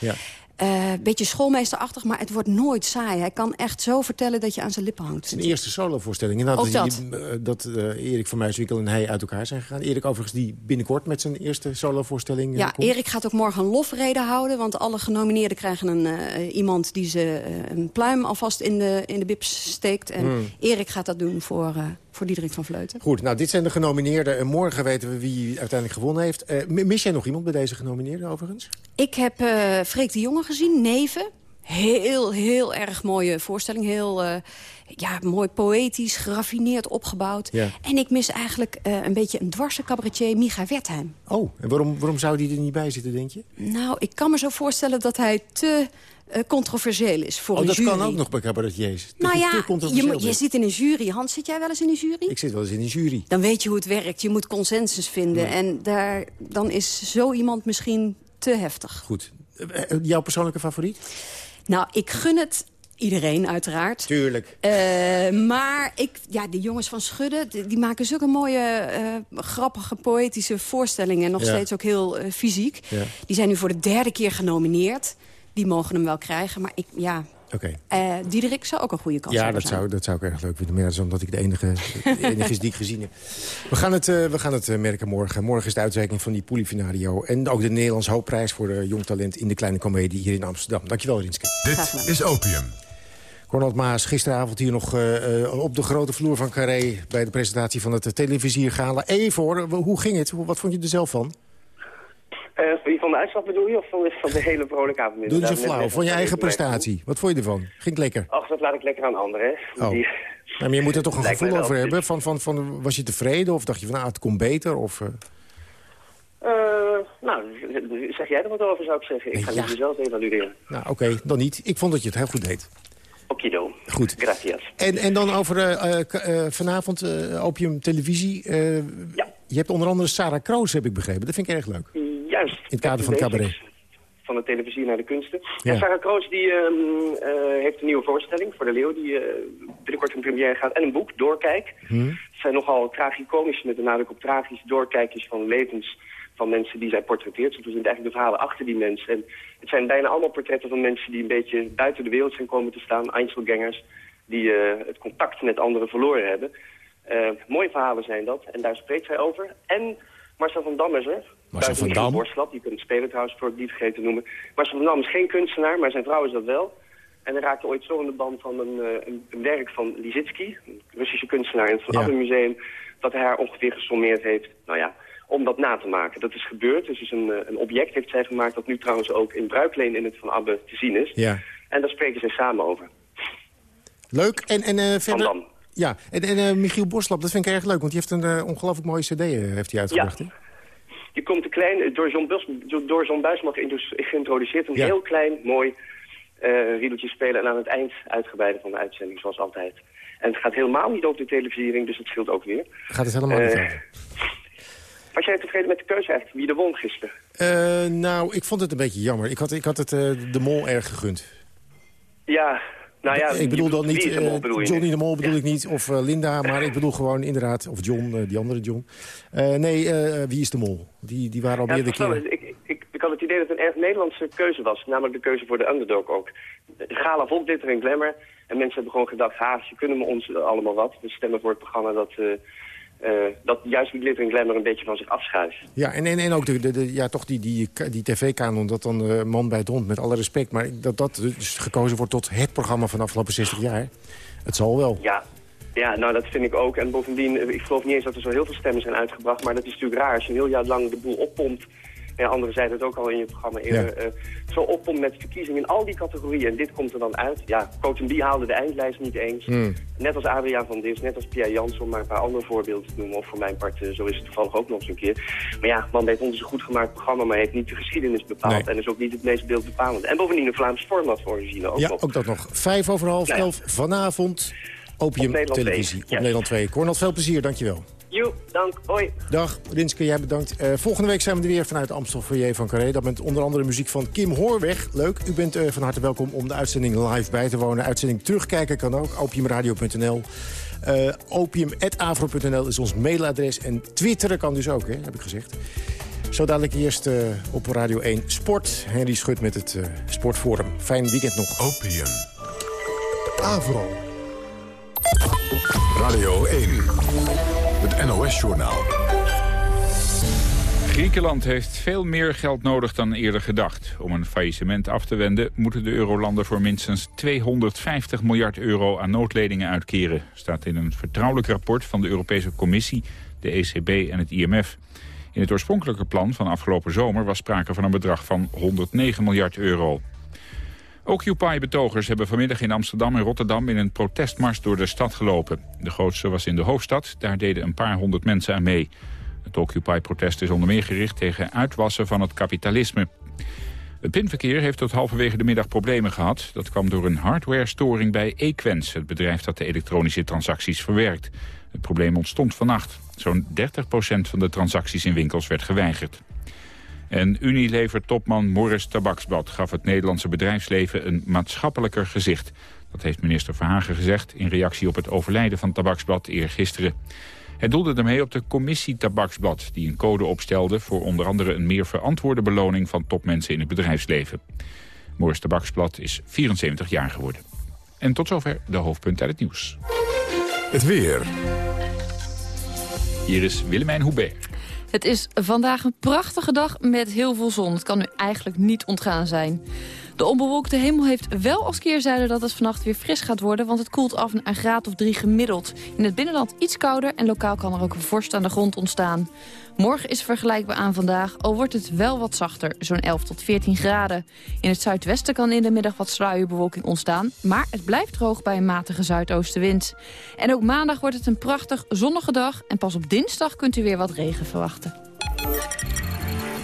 Ja. Eh, beetje schoolmeesterachtig, maar het wordt nooit saai. Hij kan echt zo vertellen dat je aan zijn lippen hangt. Zijn eerste solovoorstelling. Inderdaad, Ook dat, je- eh, dat eh, Erik van Muiswinkel en hij uit elkaar zijn gegaan. Erik overigens die binnenkort met zijn eerste solovoorstelling Ja, komt. Erik gaat ook morgen een lofrede houden. Want alle genomineerden krijgen een, iemand die ze een pluim alvast in de, in de bips steekt. En Hmm. Erik gaat dat doen voor, voor Diederik van Vleuten. Goed, nou, dit zijn de genomineerden. En morgen weten we wie uiteindelijk gewonnen heeft. Eh, mi- mis jij nog iemand bij deze genomineerden overigens? Ik heb eh Freek de Jonge gezien, Neven. Heel, heel erg mooie voorstelling. Heel eh, ja, mooi poëtisch, geraffineerd opgebouwd. Ja. En ik mis eigenlijk eh, een beetje een dwarse cabaretier, Micha Wertheim. Oh, en waarom, waarom zou die er niet bij zitten, denk je? Nou, ik kan me zo voorstellen dat hij te eh, controversieel is voor oh, een dat jury. kan ook nog bij cabaretiers. Dat Nou je ja, je, je zit in een jury. Hans, zit jij wel eens in een jury? Ik zit wel eens in een jury. Dan weet je hoe het werkt. Je moet consensus vinden. En daar, dan is zo iemand misschien te heftig. Goed. Eh, eh, jouw persoonlijke favoriet? Nou, ik gun het iedereen uiteraard. Tuurlijk. Maar ik, ja, de jongens van Schudden, die, die maken zulke mooie, grappige, poëtische voorstellingen. En nog Ja. steeds ook heel fysiek. Ja. Die zijn nu voor de derde keer genomineerd. Die mogen hem wel krijgen. Maar ik, ja, Oké. eh Diederik zou ook een goede kans Ja, hebben. dat zijn. zou, dat zou ik erg leuk vinden. Maar ja, dat is omdat ik de enige, de enige is die ik gezien heb. We gaan het, eh, we gaan het eh, merken morgen. Morgen is de uitreiking van die Polifinario. En ook de Nederlands Hoopprijs voor de jong talent in de Kleine Comedie hier in Amsterdam. Dankjewel, Rinske. Dit is Opium. Cornald Maas, gisteravond hier nog eh, eh, op de grote vloer van Carré... bij de presentatie van het uh, televisiergala. Even hoor, hoe ging het? Wat vond je er zelf van? Eh, van de uitslag bedoel je, of van de, van de hele vrolijke avond? Doe eens een flauw, van je eigen prestatie. Wat vond je ervan? Ging het lekker? Ach, dat laat ik lekker aan anderen, hè. Oh. Die- maar je moet er toch een Lijkt gevoel over hebben? Van, van, van, was je tevreden of dacht je van nou, het komt beter? Of, eh, Eh, nou, zeg jij er wat over, zou ik zeggen. Ik ga Ja. niet mezelf evalueren. Nou, oké, dan niet. Ik vond dat je het heel goed deed. Okido. Goed. Gracias. En, en dan over eh, vanavond Opium Televisie. Eh, Je hebt onder andere Sarah Kroos, heb ik begrepen. Dat vind ik erg leuk. Juist. In het kader van het cabaret. Van de televisie naar de kunsten. Ja. En Sarah Kroos die, ehm, eh, heeft een nieuwe voorstelling voor de Leeuw... die eh, binnenkort in première gaat. En een boek, Doorkijk. Hm? Het zijn nogal tragicomische, met de nadruk op tragisch... doorkijkjes van levens van mensen die zij portretteert. Ze zijn eigenlijk de verhalen achter die mensen. En het zijn bijna allemaal portretten van mensen die een beetje buiten de wereld zijn komen te staan. Einzelgangers die eh, het contact met anderen verloren hebben. Mooie verhalen zijn dat. En daar spreekt zij over. En Marcel van Dam is er. Buiten van Dam? Borslap, die kunt spelen trouwens, voor het niet vergeten te noemen. Marcel van Dam is geen kunstenaar, maar zijn vrouw is dat wel. En hij raakte ooit zo in de band van een, eh, een, een werk van Lisitsky, een Russische kunstenaar in het Van Ja. Abbe Museum, dat hij haar ongeveer gesommeerd heeft, nou ja, om dat na te maken. Dat is gebeurd, dus is een, eh, een object heeft zij gemaakt dat nu trouwens ook in Bruikleen in het Van Abbe te zien is. Ja. En daar spreken zij samen over. Leuk. En, en eh, verder... Dam. Ja, en, en eh, Michiel Borslap, dat vind ik erg leuk. Want die heeft een eh, ongelooflijk mooie cd eh, heeft hij uitgebracht. hè? Die komt te klein, door John, Bus, door- John Buisman geïntroduceerd. Een Ja. heel klein, mooi eh riedeltje spelen. En aan het eind uitgebreide van de uitzending, zoals altijd. En het gaat helemaal niet over de televisiering, dus dat scheelt ook weer. Gaat het helemaal niet over. Was jij tevreden met de keuze eigenlijk? Wie er won gisteren? Nou, ik vond het een beetje jammer. Ik had, ik had het de mol erg gegund. Ja, nou ja... ik bedoel dan niet de mol, eh, bedoel? Johnny de Mol bedoel ik niet, of eh, Linda, maar ik bedoel gewoon inderdaad, of John, eh, die andere John. Nee, wie is de mol? Die, die waren al meerdere keren. ik, ik, ik had het idee dat het een erg Nederlandse keuze was. Namelijk de keuze voor de underdog ook. Gala vol glitter en glamour. En mensen hebben gewoon gedacht, ha, ze kunnen me ons allemaal wat. We stemmen voor het programma dat, eh, dat juist die glitter en glamour een beetje van zich afschuift. Ja, en, en, en ook de, de, de- ja, toch die, die, die tv-kanon, dat dan eh, man bij het hond, met alle respect. Maar dat dat dus gekozen wordt tot het programma van de afgelopen 60 jaar. Het zal wel. Ja. Ja, nou dat vind ik ook. En bovendien, eh, ik geloof niet eens dat er zo heel veel stemmen zijn uitgebracht. Maar dat is natuurlijk raar als je een heel jaar lang de boel oppompt. En anderen zeiden het ook al in je programma eerder. eh, zo oppompt met verkiezingen in al die categorieën. En dit komt er dan uit. Ja, Cotenby haalde de eindlijst niet eens. Hmm. Net als Adriaan van Dis, net als Pierre Jans, om maar een paar andere voorbeelden te noemen. Of voor mijn part, eh, zo is het toevallig ook nog eens een keer. Maar ja, Man Hond is een goed gemaakt programma, maar heeft niet de geschiedenis bepaald. Nee. En is ook niet het meest beeldbepalend. En bovendien een Vlaams format voor origine ook Ja, nog. ook dat nog. Vijf over half Nou ja. elf vanavond. Opium Op Televisie 2. op Nederland 2. Cornel, veel plezier, dankjewel. Joe, dank. Hoi. Dag, Rinske, jij bedankt. Eh, volgende week zijn we er weer vanuit Amstel Foyer van Carré. Dat met onder andere muziek van Kim Hoorweg. Leuk, u bent eh, van harte welkom om de uitzending live bij te wonen. Uitzending terugkijken kan ook, opiumradio.nl. Uh, opium.avro.nl is ons mailadres. En twitteren kan dus ook, hè, heb ik gezegd. Zo dadelijk eerst uh, op Radio 1 Sport. Henry Schut met het uh, Sportforum. Fijn weekend nog. Opium. Avro. Radio 1. Het NOS-journaal. Griekenland heeft veel meer geld nodig dan eerder gedacht. Om een faillissement af te wenden moeten de eurolanden voor minstens 250 miljard euro aan noodledingen uitkeren. Staat in een vertrouwelijk rapport van de Europese Commissie, de ECB en het IMF. In het oorspronkelijke plan van afgelopen zomer was sprake van een bedrag van 109 miljard euro. Occupy-betogers hebben vanmiddag in Amsterdam en Rotterdam in een protestmars door de stad gelopen. De grootste was in de hoofdstad, daar deden een paar honderd mensen aan mee. Het Occupy-protest is onder meer gericht tegen uitwassen van het kapitalisme. Het pinverkeer heeft tot halverwege de middag problemen gehad. Dat kwam door een hardware-storing bij Equens, het bedrijf dat de elektronische transacties verwerkt. Het probleem ontstond vannacht. Zo'n 30% van de transacties in winkels werd geweigerd. En Unilever-topman Morris Tabaksblad gaf het Nederlandse bedrijfsleven een maatschappelijker gezicht. Dat heeft minister Verhagen gezegd in reactie op het overlijden van Tabaksblad eergisteren. Hij doelde ermee op de commissie Tabaksblad... die een code opstelde voor onder andere een meer verantwoorde beloning... van topmensen in het bedrijfsleven. Morris Tabaksblad is 74 jaar geworden. En tot zover de hoofdpunten uit het nieuws. Het weer. Hier is Willemijn Hubert. Het is vandaag een prachtige dag met heel veel zon. Het kan nu eigenlijk niet ontgaan zijn. De onbewolkte hemel heeft wel als keerzijde dat het vannacht weer fris gaat worden... want het koelt af naar een graad of drie gemiddeld. In het binnenland iets kouder en lokaal kan er ook een vorst aan de grond ontstaan. Morgen is vergelijkbaar aan vandaag, al wordt het wel wat zachter, zo'n 11 tot 14 graden. In het zuidwesten kan in de middag wat sluierbewolking ontstaan... maar het blijft droog bij een matige zuidoostenwind. En ook maandag wordt het een prachtig zonnige dag... en pas op dinsdag kunt u weer wat regen verwachten.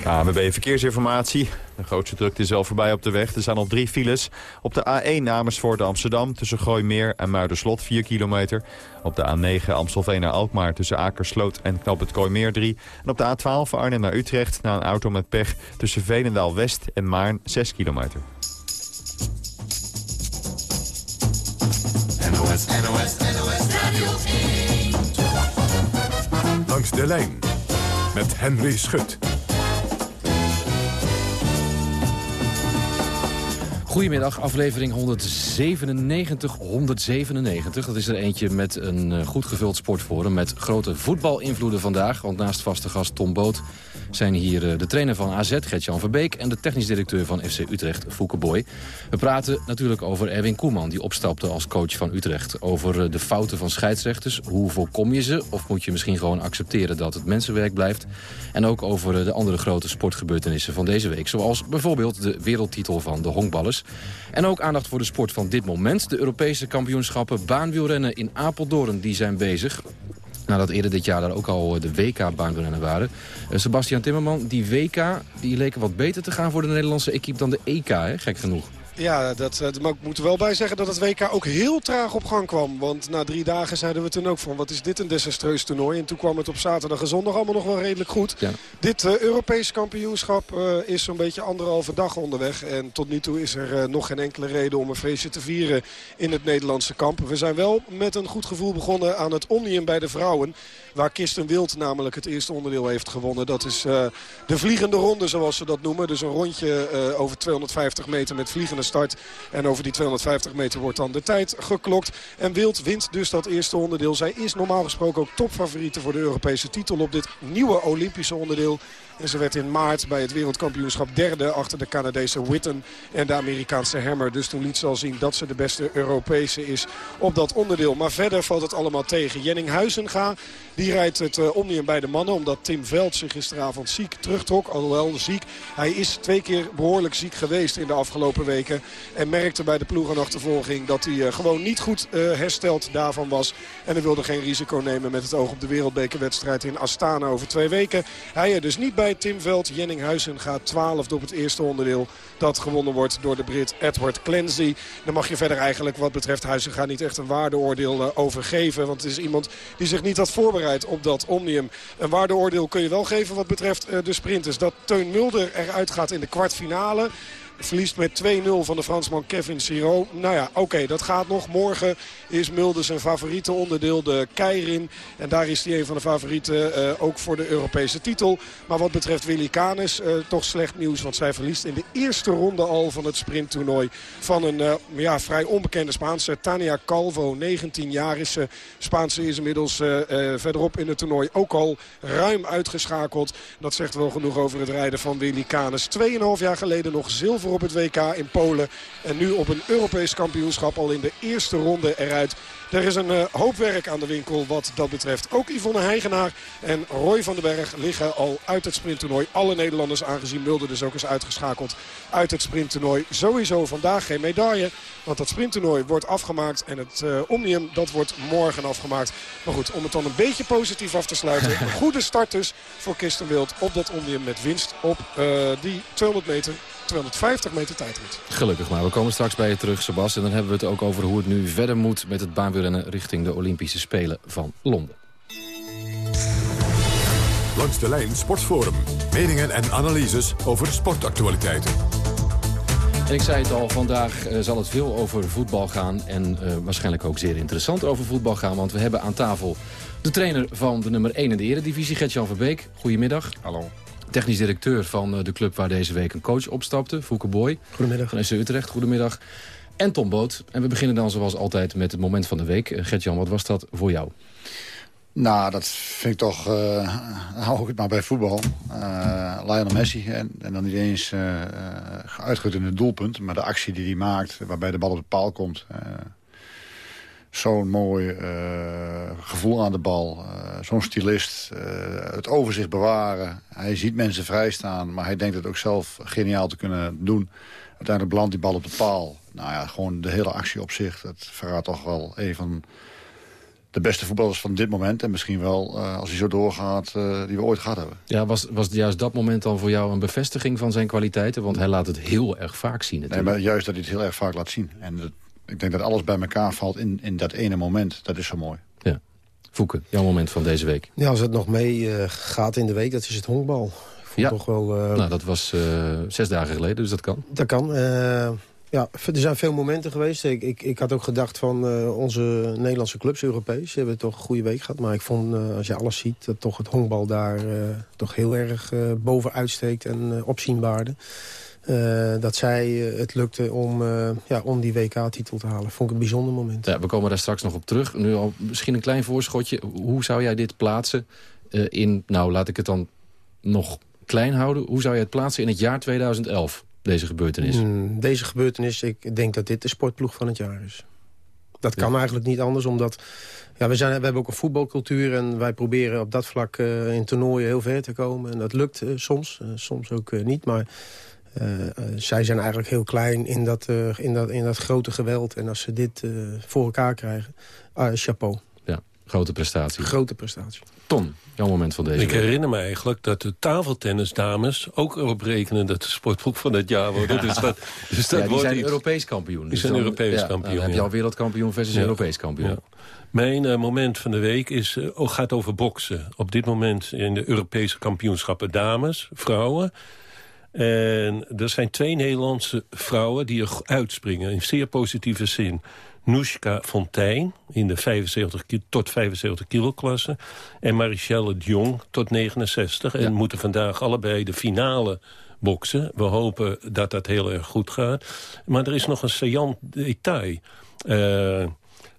ANWB Verkeersinformatie. De grootste drukte is wel voorbij op de weg. Er zijn al drie files. Op de A1 Amersfoort Amsterdam tussen Gooimeer en Muiderslot 4 kilometer. Op de A9 Amstelveen naar Alkmaar tussen Akersloot en Knop het Gooimeer 3. En op de A12 van Arnhem naar Utrecht na een auto met pech tussen Veenendaal West en Maarn 6 kilometer. NOS, NOS, NOS Radio 1. Langs de lijn met Henry Schut. Goedemiddag, aflevering 197, 197. Dat is er eentje met een uh, goed gevuld sportforum... met grote voetbalinvloeden vandaag. Want naast vaste gast Tom Boot zijn hier uh, de trainer van AZ, Gert-Jan Verbeek... en de technisch directeur van FC Utrecht, Fouke Boy. We praten natuurlijk over Erwin Koeman, die opstapte als coach van Utrecht. Over uh, de fouten van scheidsrechters. Hoe voorkom je ze? Of moet je misschien gewoon accepteren dat het mensenwerk blijft? En ook over de andere grote sportgebeurtenissen van deze week. Zoals bijvoorbeeld de wereldtitel van de honkballers. En ook aandacht voor de sport van dit moment. De Europese kampioenschappen baanwielrennen in Apeldoorn die zijn bezig. Nadat eerder dit jaar daar ook al de WK-baanwielrennen waren. Uh, Sebastian Timmerman, die WK die leken wat beter te gaan voor de Nederlandse equipe dan de EK, hè? gek genoeg. Ja, dat, dat, maar ik moet er wel bij zeggen dat het WK ook heel traag op gang kwam. Want na drie dagen zeiden we toen ook van wat is dit een desastreus toernooi. En toen kwam het op zaterdag en zondag allemaal nog wel redelijk goed. Ja. Dit uh, Europees kampioenschap uh, is zo'n beetje anderhalve dag onderweg. En tot nu toe is er uh, nog geen enkele reden om een feestje te vieren in het Nederlandse kamp. We zijn wel met een goed gevoel begonnen aan het Omnium bij de vrouwen. Waar Kirsten Wild namelijk het eerste onderdeel heeft gewonnen. Dat is de vliegende ronde zoals ze dat noemen. Dus een rondje over 250 meter met vliegende start. En over die 250 meter wordt dan de tijd geklokt. En Wild wint dus dat eerste onderdeel. Zij is normaal gesproken ook topfavoriete voor de Europese titel op dit nieuwe Olympische onderdeel. En ze werd in maart bij het wereldkampioenschap derde achter de Canadese Witten en de Amerikaanse Hammer. Dus toen liet ze al zien dat ze de beste Europese is op dat onderdeel. Maar verder valt het allemaal tegen. Jenning Huizenga rijdt het uh, Omnium bij de mannen. Omdat Tim Veld zich gisteravond ziek terugtrok. Alhoewel ziek. Hij is twee keer behoorlijk ziek geweest in de afgelopen weken. En merkte bij de ploegenachtervolging dat hij gewoon niet goed hersteld daarvan was. En hij wilde geen risico nemen met het oog op de wereldbekerwedstrijd in Astana over twee weken. Hij er dus niet bij Tim Veld. Jenning Huizen gaat 12 op het eerste onderdeel. Dat gewonnen wordt door de Brit Edward Clancy. Dan mag je verder eigenlijk wat betreft Huizen niet echt een waardeoordeel over geven. Want het is iemand die zich niet had voorbereid op dat Omnium. Een waardeoordeel kun je wel geven wat betreft de sprinters. Dat Teun Mulder eruit gaat in de kwartfinale. Verliest met 2-0 van de Fransman Kevin Siro. Nou ja, oké, dat gaat nog. Morgen is Mulder zijn favoriete onderdeel, de Keirin. En daar is hij een van de favorieten, uh, ook voor de Europese titel. Maar wat betreft Willy Canes, uh, toch slecht nieuws. Want zij verliest in de eerste ronde al van het sprinttoernooi... van een uh, ja, vrij onbekende Spaanse, Tania Calvo. 19 jaar is ze. Spaanse is inmiddels verderop in het toernooi ook al ruim uitgeschakeld. Dat zegt wel genoeg over het rijden van Willy Canes. 2,5 jaar geleden nog zilver op het WK in Polen. En nu op een Europees kampioenschap al in de eerste ronde eruit. Er is een uh, hoop werk aan de winkel wat dat betreft. Ook Yvonne Heigenaar en Roy van den Berg liggen al uit het sprinttoernooi. Alle Nederlanders aangezien Mulder dus ook is uitgeschakeld uit het sprinttoernooi. Sowieso vandaag geen medaille. Want dat sprinttoernooi wordt afgemaakt. En het uh, Omnium dat wordt morgen afgemaakt. Maar goed, om het dan een beetje positief af te sluiten. Een goede start dus voor Kirsten Wild op dat Omnium met winst op uh, die 200 meter 250 meter tijdrit. Gelukkig maar. We komen straks bij je terug, Sebas. En dan hebben we het ook over hoe het nu verder moet... met het baanwielrennen richting de Olympische Spelen van Londen. Langs de lijn Sportforum. Meningen en analyses over sportactualiteiten. En ik zei het al, vandaag uh, zal het veel over voetbal gaan. En uh, waarschijnlijk ook zeer interessant over voetbal gaan. Want we hebben aan tafel de trainer van de nummer 1 in de eredivisie, Gert-Jan Verbeek. Goedemiddag. Hallo technisch directeur van eh, de club waar deze week een coach opstapte. Fouke Boy. Goedemiddag. Van SC Utrecht. Goedemiddag. En Tom Boot. En we beginnen dan zoals altijd met het moment van de week. Uh, Gert-Jan, wat was dat voor jou? Nou, dat vind ik toch... Uh, hou ik het maar bij voetbal. Uh, Lionel Messi. En, en dan niet eens uh, in het doelpunt. Maar de actie die hij maakt, waarbij de bal op de paal komt zo'n mooi gevoel aan de bal. Zo'n stylist. Uh, het overzicht bewaren. Hij ziet mensen vrijstaan, maar hij denkt het ook zelf geniaal te kunnen doen. Uiteindelijk belandt die bal op de paal. Nou ja, gewoon de hele actie op zich. Dat verraadt toch wel een van de beste voetballers van dit moment. En misschien wel, als hij zo doorgaat, die we ooit gehad hebben. Ja, was, was juist dat moment dan voor jou een bevestiging van zijn kwaliteiten? Want hij laat het heel erg vaak zien natuurlijk. Nee, maar juist dat hij het heel erg vaak laat zien. En dat, ik denk dat alles bij elkaar valt in, in dat ene moment. Dat is zo mooi. Ja. Fouke, jouw moment van deze week. Ja, als het nog mee uh, gaat in de week, dat is het honkbal. Ja. Toch wel, uh... nou, dat was uh, zes dagen geleden, dus dat kan. Dat kan. Ja, er zijn veel momenten geweest. Ik, ik, ik had ook gedacht van onze Nederlandse clubs, Europees... hebben toch een goede week gehad. Maar ik vond, als je alles ziet, dat toch het honkbal daar toch heel erg bovenuit steekt en opzienbaarde. Dat zij het lukte om, ja, om die WK-titel te halen. Vond ik een bijzonder moment. Ja, we komen daar straks nog op terug. Nu al misschien een klein voorschotje. Hoe zou jij dit plaatsen in... Nou, laat ik het dan nog klein houden. Hoe zou je het plaatsen in het jaar 2011, deze gebeurtenis? Mm, deze gebeurtenis, ik denk dat dit de sportploeg van het jaar is. Dat kan eigenlijk niet anders, omdat... Ja, we, zijn, we hebben ook een voetbalcultuur en wij proberen op dat vlak in toernooien heel ver te komen. En dat lukt soms, soms ook niet, maar... Zij zijn eigenlijk heel klein in dat, in, dat, in dat grote geweld. En als ze dit voor elkaar krijgen, ah, chapeau. Grote prestatie. Grote prestatie. Ton, jouw moment van deze Ik week. herinner me eigenlijk dat de tafeltennisdames ook erop rekenen... dat de sportboek van het jaar wordt. Dus dat, dus dat ja, die zijn iets... Europees kampioen. Die dus zijn dan, Europees ja, kampioen, Dan heb je al wereldkampioen versus Europees kampioen. Mijn moment van de week is, gaat over boksen. Op dit moment in de Europese kampioenschappen dames, vrouwen... En er zijn twee Nederlandse vrouwen die er uitspringen. In zeer positieve zin. Noeska Fontijn in de 75 tot 75 kilo klasse. En Marichelle de Jong tot 69. En moeten vandaag allebei de finale boksen. We hopen dat dat heel erg goed gaat. Maar er is nog een saillant detail. Uh,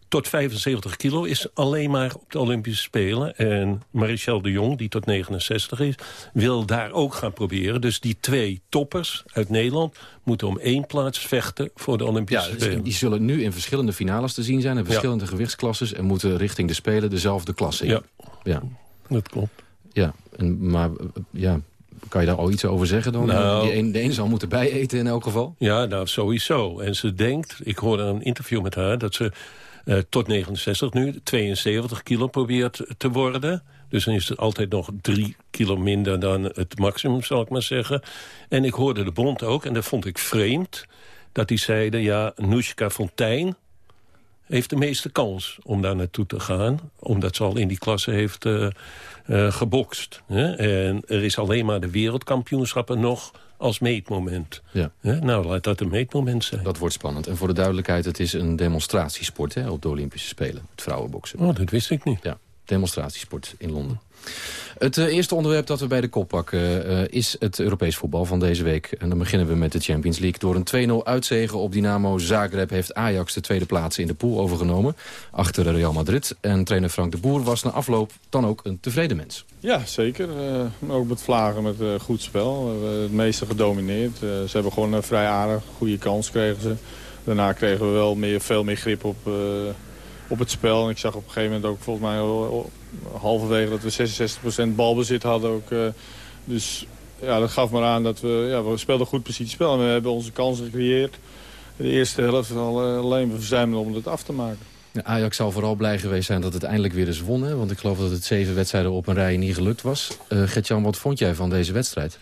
tot 75 kilo is alleen maar op de Olympische Spelen. En Marichel de Jong, die tot 69 is, wil daar ook gaan proberen. Dus die twee toppers uit Nederland moeten om één plaats vechten voor de Olympische ja, Spelen. Die zullen nu in verschillende finales te zien zijn, in verschillende ja. gewichtsklasses... en moeten richting de Spelen dezelfde klasse in. Ja, ja. dat klopt. Ja, en, maar ja, Kan je daar al iets over zeggen dan? Nou- Die een, de een zal moeten bijeten in elk geval. Ja, nou sowieso. En ze denkt, ik hoorde een interview met haar... dat ze eh, tot 69 nu 72 kilo probeert te worden. Dus dan is het altijd nog drie kilo minder dan het maximum, zal ik maar zeggen. En ik hoorde de bond ook, en dat vond ik vreemd... dat die zeiden, ja, Noeska Fontijn heeft de meeste kans om daar naartoe te gaan. Omdat ze al in die klasse heeft eh, eh, gebokst. Hè? En er is alleen maar de wereldkampioenschappen nog als meetmoment. Ja. Hè? Nou, laat dat een meetmoment zijn. Dat wordt spannend. En voor de duidelijkheid, het is een demonstratiesport hè, op de Olympische Spelen. Het vrouwenboksen. Oh, dat wist ik niet. Ja, demonstratiesport in Londen. Het eh, eerste onderwerp dat we bij de kop pakken eh, is het Europees voetbal van deze week. En dan beginnen we met de Champions League. Door een 2-0 uitzegen op Dynamo Zagreb heeft Ajax de tweede plaats in de pool overgenomen. Achter Real Madrid. En trainer Frank de Boer was na afloop dan ook een tevreden mens. Ja, zeker. Eh, ook met Vlagen met goed spel. Het meeste gedomineerd. Ze hebben gewoon een vrij aardig goede kans kregen ze. Daarna kregen we wel meer, veel meer grip op, op het spel. En ik zag op een gegeven moment ook volgens mij al- al- halverwege dat we 66% balbezit hadden. Ook, eh, dus ja, dat gaf maar aan dat we, ja, we speelden goed positiespel. En we hebben onze kansen gecreëerd. De eerste helft al, eh, alleen we verzuimden om het af te maken. Ja, Ajax zal vooral blij geweest zijn dat het eindelijk weer eens won. Want ik geloof dat het zeven wedstrijden op een rij niet gelukt was. Uh, Gert-Jan, wat vond jij van deze wedstrijd?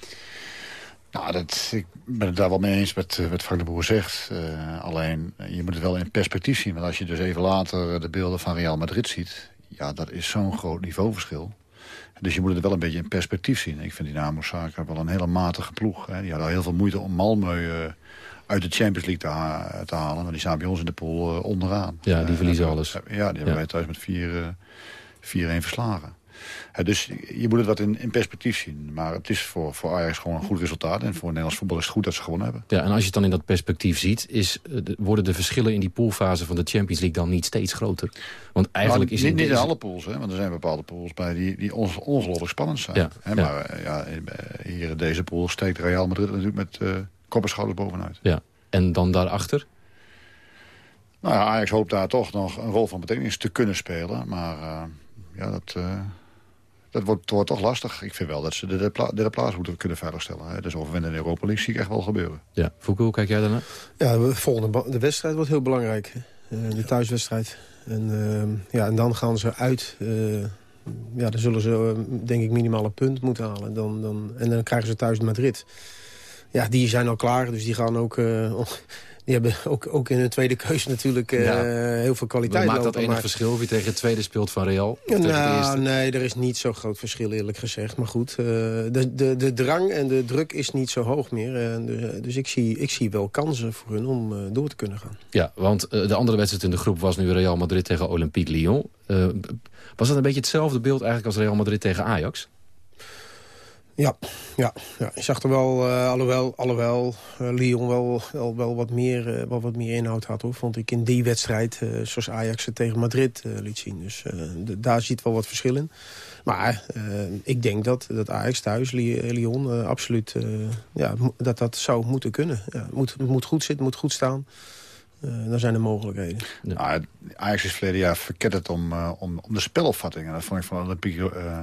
Nou, dat, ik ben het daar wel mee eens met eh, wat Frank de Boer zegt. Eh, alleen, je moet het wel in perspectief zien. Want als je dus even later eh, de beelden van Real Madrid ziet... ja, dat is zo'n groot niveauverschil. Dus je moet het wel een beetje in perspectief zien. Ik vind Dynamo Zagreb wel een hele matige ploeg. Hè. Die hadden heel veel moeite om Malmö uit de Champions League te, ha- te halen. Maar die staan bij ons in de pool onderaan. Ja, die verliezen alles. Ja, die hebben Ja. wij thuis met 4 4-1 verslagen. Hè, dus je moet het wat in, in perspectief zien. Maar het is voor, voor Ajax gewoon een goed resultaat. En voor Nederlands voetbal is het goed dat ze gewonnen hebben. Ja, en als je het dan in dat perspectief ziet... Is, eh, de- worden de verschillen in die poolfase van de Champions League dan niet steeds groter? Want eigenlijk Maar is niet, in niet in alle pools, hè, want er zijn bepaalde pools bij die, die on- ongelooflijk spannend zijn. Ja, hè, ja. Maar eh, ja, eh, hier in deze pool steekt Real Madrid natuurlijk met eh kop en schouders bovenuit. Ja, en dan daarachter? Nou ja, Ajax hoopt daar toch nog een rol van betekenis te kunnen spelen. Maar eh, ja, dat, eh, dat wordt, wordt toch lastig. Ik vind wel dat ze de pla- derde plaats moeten kunnen veiligstellen. Hè. Dus overwinnen in de Europa League zie ik echt wel gebeuren. Ja, Foucault, hoe kijk jij daarnaar? Ja, de volgende de wedstrijd wordt heel belangrijk. Eh, de thuiswedstrijd. En, ehm, ja, en dan gaan ze uit. eh, ja, dan zullen ze eh, denk ik minimaal een punt moeten halen. Dan, dan, en dan krijgen ze thuis Madrid. Ja, die zijn al klaar. Dus die gaan ook... die hebben ook, ook in hun tweede keuze natuurlijk eh, Ja. heel veel kwaliteit Maakt dat enig maar- verschil wie tegen het tweede speelt van Real? Het nou, nee, er is niet zo'n groot verschil eerlijk gezegd. Maar goed, eh, de, de, de drang en de druk is niet zo hoog meer. Eh, dus dus ik, zie, ik zie wel kansen voor hun om door te kunnen gaan. Ja, want de andere wedstrijd in de groep was nu Real Madrid tegen Olympique Lyon. Was dat een beetje hetzelfde beeld eigenlijk als Real Madrid tegen Ajax? Ja, ja, ja. ik zag er wel, eh, alhoewel, alhoewel eh, Lyon wel, wel, wel, wat meer, wel wat meer inhoud had, hoor, vond ik in die wedstrijd, zoals Ajax het tegen Madrid liet zien. Dus daar zit wel wat verschil in. Maar ik denk dat, dat Ajax thuis, Lyon, absoluut, ja, dat dat zou moeten kunnen. Ja, moet, moet goed zitten, moet goed staan. Eh dan zijn er mogelijkheden. Nou, Ajax is verleden jaar verketterd om, om, om de spelopvatting. En dat vond ik van Olympique eh,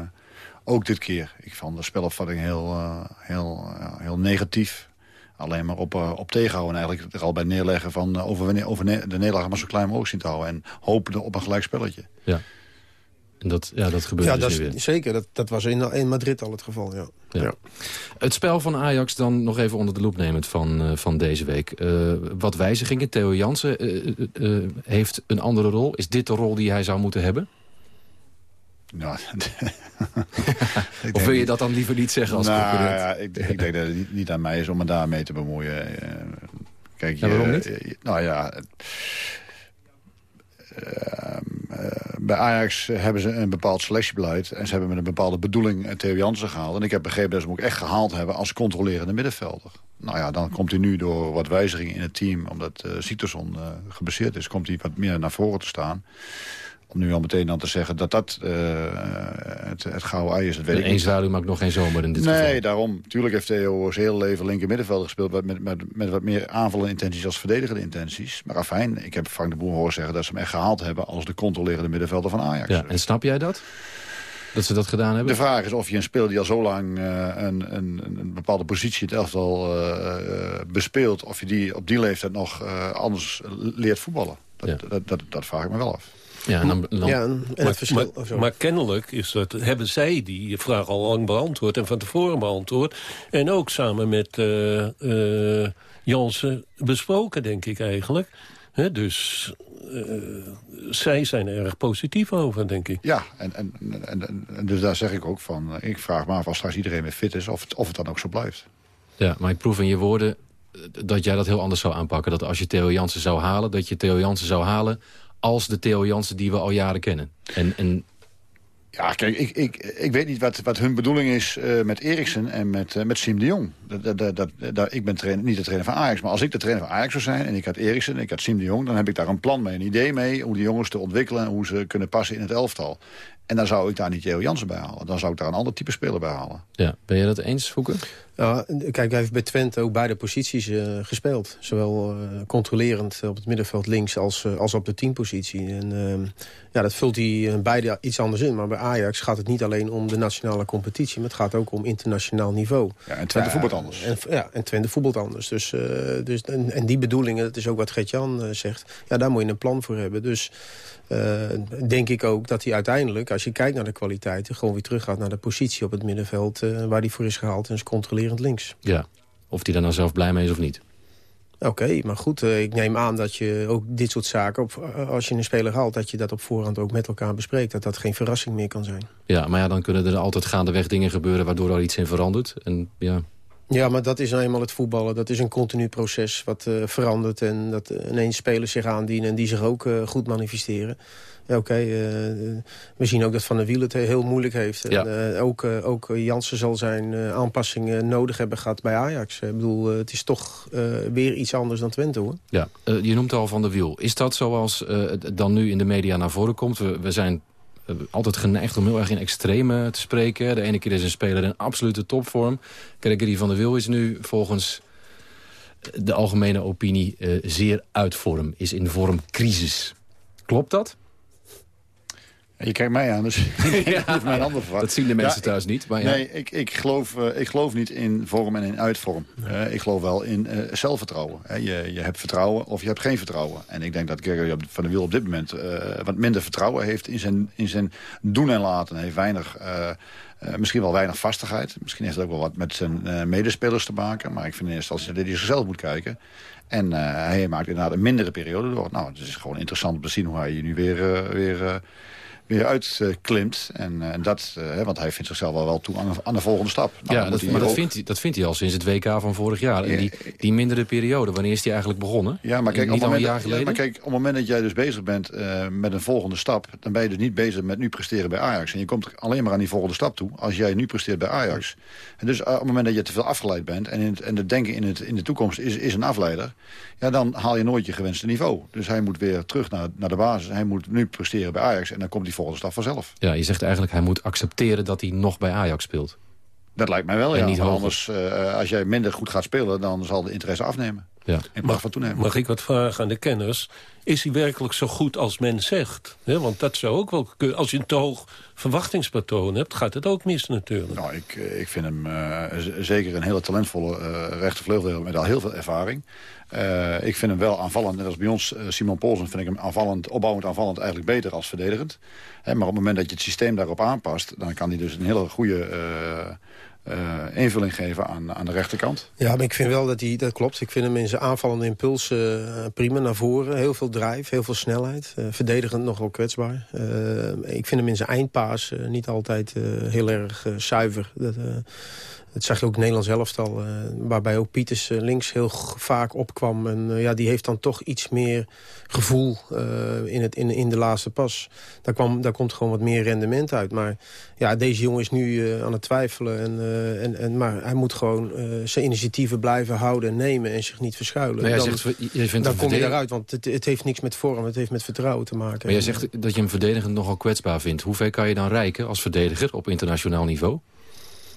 ook dit keer. Ik vond de spelopvatting heel, eh, heel, ja, heel negatief. Alleen maar op, eh, op tegenhouden. En eigenlijk er al bij neerleggen van eh, over ne- de nederlaag maar zo klein mogelijk zien te houden. En hopen op een gelijk spelletje. Ja. En dat, ja, dat gebeurt Ja, dus dat nu is, weer. zeker. Dat, dat was in, in Madrid al het geval, ja. Ja. Het spel van Ajax dan nog even onder de loep nemend van, eh, van deze week. Eh, wat wijzigingen. Theo Jansen eh, eh, eh, heeft een andere rol. Is dit de rol die hij zou moeten hebben? Nou, of wil je dat dan liever niet zeggen als nou, concurrent? Ja, ik, ik denk dat het niet, niet aan mij is om me daarmee te bemoeien. Eh, Kijk, Ja, waarom niet? je- nou ja... Ehm, eh, bij Ajax hebben ze een bepaald selectiebeleid... en ze hebben met een bepaalde bedoeling eh, Theo Jansen gehaald. En ik heb begrepen dat ze hem ook echt gehaald hebben... als controlerende middenvelder. Nou ja, dan komt hij nu door wat wijzigingen in het team... omdat uh, geblesseerd is, komt hij wat meer naar voren te staan. Om nu al meteen dan te zeggen dat dat uh, het, het gouden ei is, dat weet Eén zwaluw maakt nog geen zomer in dit nee, geval. daarom. Tuurlijk heeft Theo zijn hele leven linker middenvelder gespeeld... Met, met, met wat meer aanvallende intenties als verdedigende intenties. Maar afijn, ik heb Frank de Boer horen zeggen... dat ze hem echt gehaald hebben als de controlerende middenvelder van Ajax. Ja, en snap jij dat? Dat ze dat gedaan hebben? De vraag is of je een speler die al zo lang uh, een, een, een, bepaalde positie het elftal uh, bespeelt... of je die op die leeftijd nog anders leert voetballen. Dat, ja. dat, dat, dat, vraag ik me wel af. Ja, en dan, dan... Ja, en maar, het verschil, maar, maar, kennelijk is dat, hebben zij die vraag al lang beantwoord... en van tevoren beantwoord. En ook samen met uh, Jansen besproken, denk ik eigenlijk. He, dus uh, zij zijn er erg positief over, denk ik. Ja, en, en, en, en, dus daar zeg ik ook van... ik vraag me af als straks iedereen weer fit is... of het, of het dan ook zo blijft. Ja, maar ik proef in je woorden dat jij dat heel anders zou aanpakken. Dat als je Theo Jansen zou halen, dat je Theo Jansen zou halen als de Theo Jansen die we al jaren kennen. En, ja, kijk, ik, ik, ik weet niet wat, wat hun bedoeling is uh, met Eriksen en met, uh, met Siem de Jong. Dat, dat, dat, ik ben trainer, niet de trainer van Ajax, maar als ik de trainer van Ajax zou zijn... en ik had Eriksen en ik had Siem de Jong... dan heb ik daar een plan mee, een idee mee... hoe die jongens te ontwikkelen en hoe ze kunnen passen in het elftal. En dan zou ik daar niet Theo Jansen bij halen. Dan zou ik daar een ander type speler bij halen. Ja, ben je dat eens? Ja, kijk, hij heeft bij Twente ook beide posities uh, gespeeld. Zowel uh, controlerend op het middenveld links als, uh, als op de teampositie. En ehm, ja, dat vult hij beide iets anders in. Maar bij Ajax gaat het niet alleen om de nationale competitie... maar het gaat ook om internationaal niveau. Ja, en Twente voetbalt anders. En, ja, en Twente voetbalt anders. Dus, dus, en, en, die bedoelingen, dat is ook wat Gert-Jan zegt... ja, daar moet je een plan voor hebben. Dus denk ik ook dat hij uiteindelijk, als je kijkt naar de kwaliteiten... gewoon weer terug gaat naar de positie op het middenveld... waar hij voor is gehaald en is controleren links. Ja, of die daar nou zelf blij mee is of niet. Oké, maar goed, uh, ik neem aan dat je ook dit soort zaken... Op, als je een speler haalt, dat je dat op voorhand ook met elkaar bespreekt. Dat dat geen verrassing meer kan zijn. Ja, maar ja, dan kunnen er altijd gaandeweg dingen gebeuren... waardoor er iets in verandert. En, ja. Ja, maar dat is nou eenmaal het voetballen. Dat is een continu proces wat uh, verandert. En dat ineens spelers zich aandienen en die zich ook goed manifesteren. Ja, oké. Okay, uh, we zien ook dat Van der Wiel het heel moeilijk heeft. Ja. En, ook, ook Jansen zal zijn aanpassingen nodig hebben gehad bij Ajax. Ik bedoel, het is toch weer iets anders dan Twente, hoor. Ja, je noemt al Van der Wiel. Is dat zoals het dan nu in de media naar voren komt? We, we zijn altijd geneigd om heel erg in extreme te spreken. De ene keer is een speler in absolute topvorm. Gregory van der Wiel is nu volgens de algemene opinie zeer uit vorm. Is in vorm crisis. Klopt dat? Je kijkt mij aan, dus ja, dat mijn. Dat zien de mensen ja, thuis niet. Maar ja. Nee, ik, ik, geloof, uh, ik geloof niet in vorm en in uitvorm. Uh, ik geloof wel in uh, zelfvertrouwen. je, je hebt vertrouwen of je hebt geen vertrouwen. En ik denk dat Gregory van der Wiel op dit moment wat minder vertrouwen heeft in zijn, in zijn doen en laten. Hij heeft weinig... misschien wel weinig vastigheid. Misschien heeft het ook wel wat met zijn medespelers te maken. Maar ik vind in eerste instantie dat hij zichzelf moet kijken. En hij maakt inderdaad een mindere periode door. Nou, het is gewoon interessant om te zien hoe hij je nu weer... weer weer uitklimt. En, en dat, uh, want hij vindt zichzelf wel, wel toe aan, aan de volgende stap. Nou, ja, dat, maar dat, vindt hij, dat vindt hij al sinds het WK van vorig jaar. En die, die mindere periode, wanneer is die eigenlijk begonnen? Ja, maar kijk, op, moment, een jaar geleden? Ja, maar kijk op het moment dat jij dus bezig bent uh, met een volgende stap... dan ben je dus niet bezig met nu presteren bij Ajax. En je komt alleen maar aan die volgende stap toe als jij nu presteert bij Ajax. En dus uh, op het moment dat je te veel afgeleid bent... en, in het, en het denken in, het, in de toekomst is, is een afleider... ja, dan haal je nooit je gewenste niveau. Dus hij moet weer terug naar, naar de basis. Hij moet nu presteren bij Ajax en dan komt die volgende stap vanzelf. Ja, je zegt eigenlijk hij moet accepteren dat hij nog bij Ajax speelt. Dat lijkt mij wel, en ja. Niet anders, uh, als jij minder goed gaat spelen, dan zal de interesse afnemen. Ja. In plaats van toenemen. Mag ik wat vragen aan de kenners? Is hij werkelijk zo goed als men zegt? want dat zou ook wel kunnen. Als je een te hoog verwachtingspatroon hebt, gaat het ook mis natuurlijk. Nou, ik, eh, ik vind hem uh, zeker een hele talentvolle uh, rechtervleugel met al heel veel ervaring. Uh, ik vind hem wel aanvallend, net als bij ons Simon Polsen... vind ik hem aanvallend, opbouwend aanvallend eigenlijk beter als verdedigend. maar op het moment dat je het systeem daarop aanpast... dan kan hij dus een hele goede uh, invulling geven aan, aan de rechterkant. Ja, maar ik vind wel dat hij, dat klopt. Ik vind hem in zijn aanvallende impuls uh, prima naar voren. Heel veel drive, heel veel snelheid. Uh, verdedigend nogal kwetsbaar. ik vind hem in zijn eindpaas niet altijd heel erg zuiver. Dat, dat zag je ook Nederlands elftal, uh, waarbij ook Pieters uh, links heel vaak opkwam. En uh, ja, die heeft dan toch iets meer gevoel in, het, in, in de laatste pas. Daar, kwam, daar komt gewoon wat meer rendement uit. Maar ja, deze jongen is nu aan het twijfelen. En, en, en, maar hij moet gewoon zijn initiatieven blijven houden en nemen en zich niet verschuilen. Maar dan zegt, dan kom je eruit, want het, het heeft niks met vorm, het heeft met vertrouwen te maken. Maar jij zegt dat je hem verdedigend nogal kwetsbaar vindt. Hoe ver kan je dan rijken als verdediger op internationaal niveau?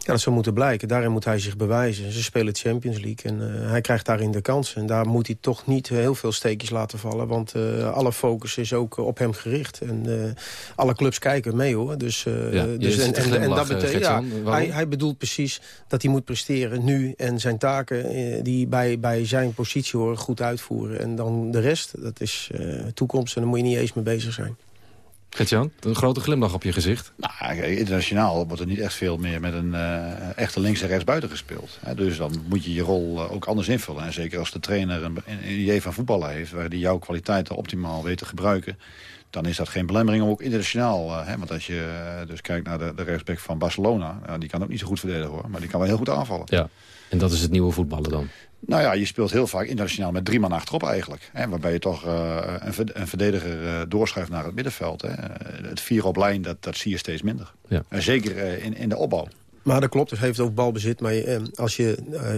Ja, dat zou moeten blijken. Daarin moet hij zich bewijzen. Ze spelen Champions League en uh, hij krijgt daarin de kans. En daar moet hij toch niet heel veel steekjes laten vallen. Want uh, alle focus is ook op hem gericht. En uh, alle clubs kijken mee hoor. Dus, ja, dus en, en, en, dat betekent, ja, hij, hij bedoelt precies dat hij moet presteren nu. En zijn taken die bij, bij zijn positie horen goed uitvoeren. En dan de rest, dat is toekomst. En daar moet je niet eens mee bezig zijn. Gert-Jan, een grote glimlach op je gezicht. Nou, internationaal wordt er niet echt veel meer met een uh, echte links- en rechtsbuiten gespeeld. Hè? Dus dan moet je je rol uh, ook anders invullen. En zeker als de trainer een, een idee van voetballen heeft... waar die jouw kwaliteiten optimaal weet te gebruiken... dan is dat geen belemmering om ook internationaal... Uh, hè? Want als je dus kijkt naar de, de rechtsback van Barcelona... die kan ook niet zo goed verdedigen hoor, maar die kan wel heel goed aanvallen. Ja, en dat is het nieuwe voetballen dan? Nou ja, je speelt heel vaak internationaal met drie man achterop eigenlijk. Hè, waarbij je toch uh, een, een, verdediger uh, doorschuift naar het middenveld. Hè. Het vier op lijn, dat, dat zie je steeds minder. Ja. En zeker uh, in, in de opbouw. Maar dat klopt, het heeft ook balbezit. Maar als je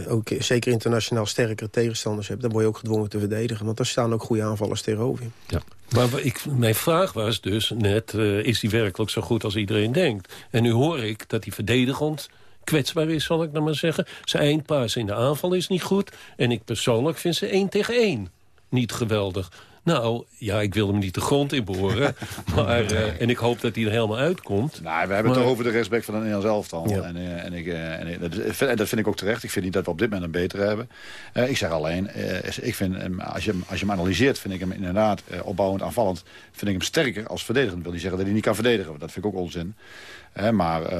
ook zeker internationaal sterkere tegenstanders hebt... dan word je ook gedwongen te verdedigen. Want daar staan ook goede aanvallers tegenover je. Ja. Maar ik, mijn vraag was dus net, is die werkelijk zo goed als iedereen denkt? En nu hoor ik dat hij verdedigend kwetsbaar is, zal ik dan maar zeggen. Zijn eindpaas in de aanval is niet goed. En ik persoonlijk vind ze één tegen één niet geweldig. Nou, ja, ik wil hem niet de grond in boren. maar, uh, en ik hoop dat hij er helemaal uitkomt. Nou, we hebben maar... het over de respect van een Nederlands elftal. Ja. En, uh, en, ik, uh, en, dat, dat vind ik ook terecht. Ik vind niet dat we op dit moment een betere hebben. ik zeg alleen, ik vind, als, je, als je hem analyseert... vind ik hem inderdaad opbouwend aanvallend... vind ik hem sterker als verdedigend. wil niet zeggen dat hij niet kan verdedigen. Dat vind ik ook onzin. Maar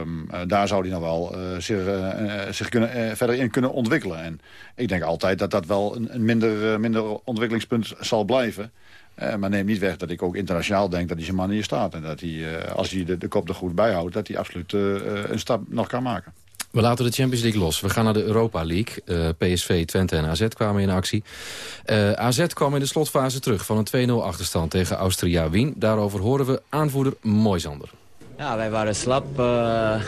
um, daar zou hij nog wel zich, zich kunnen, verder in kunnen ontwikkelen. En ik denk altijd dat dat wel een, minder, minder ontwikkelingspunt zal blijven. Maar neem niet weg dat ik ook internationaal denk dat hij zijn man hier staat. En dat hij, als hij de, de, kop er goed bij houdt, dat hij absoluut een stap nog kan maken. We laten de Champions League los. We gaan naar de Europa League. PSV, Twente en AZ kwamen in actie. AZ kwam in de slotfase terug van een 2-0 achterstand tegen Austria Wien. Daarover horen we aanvoerder Moisander. Ja, wij waren slap, uh,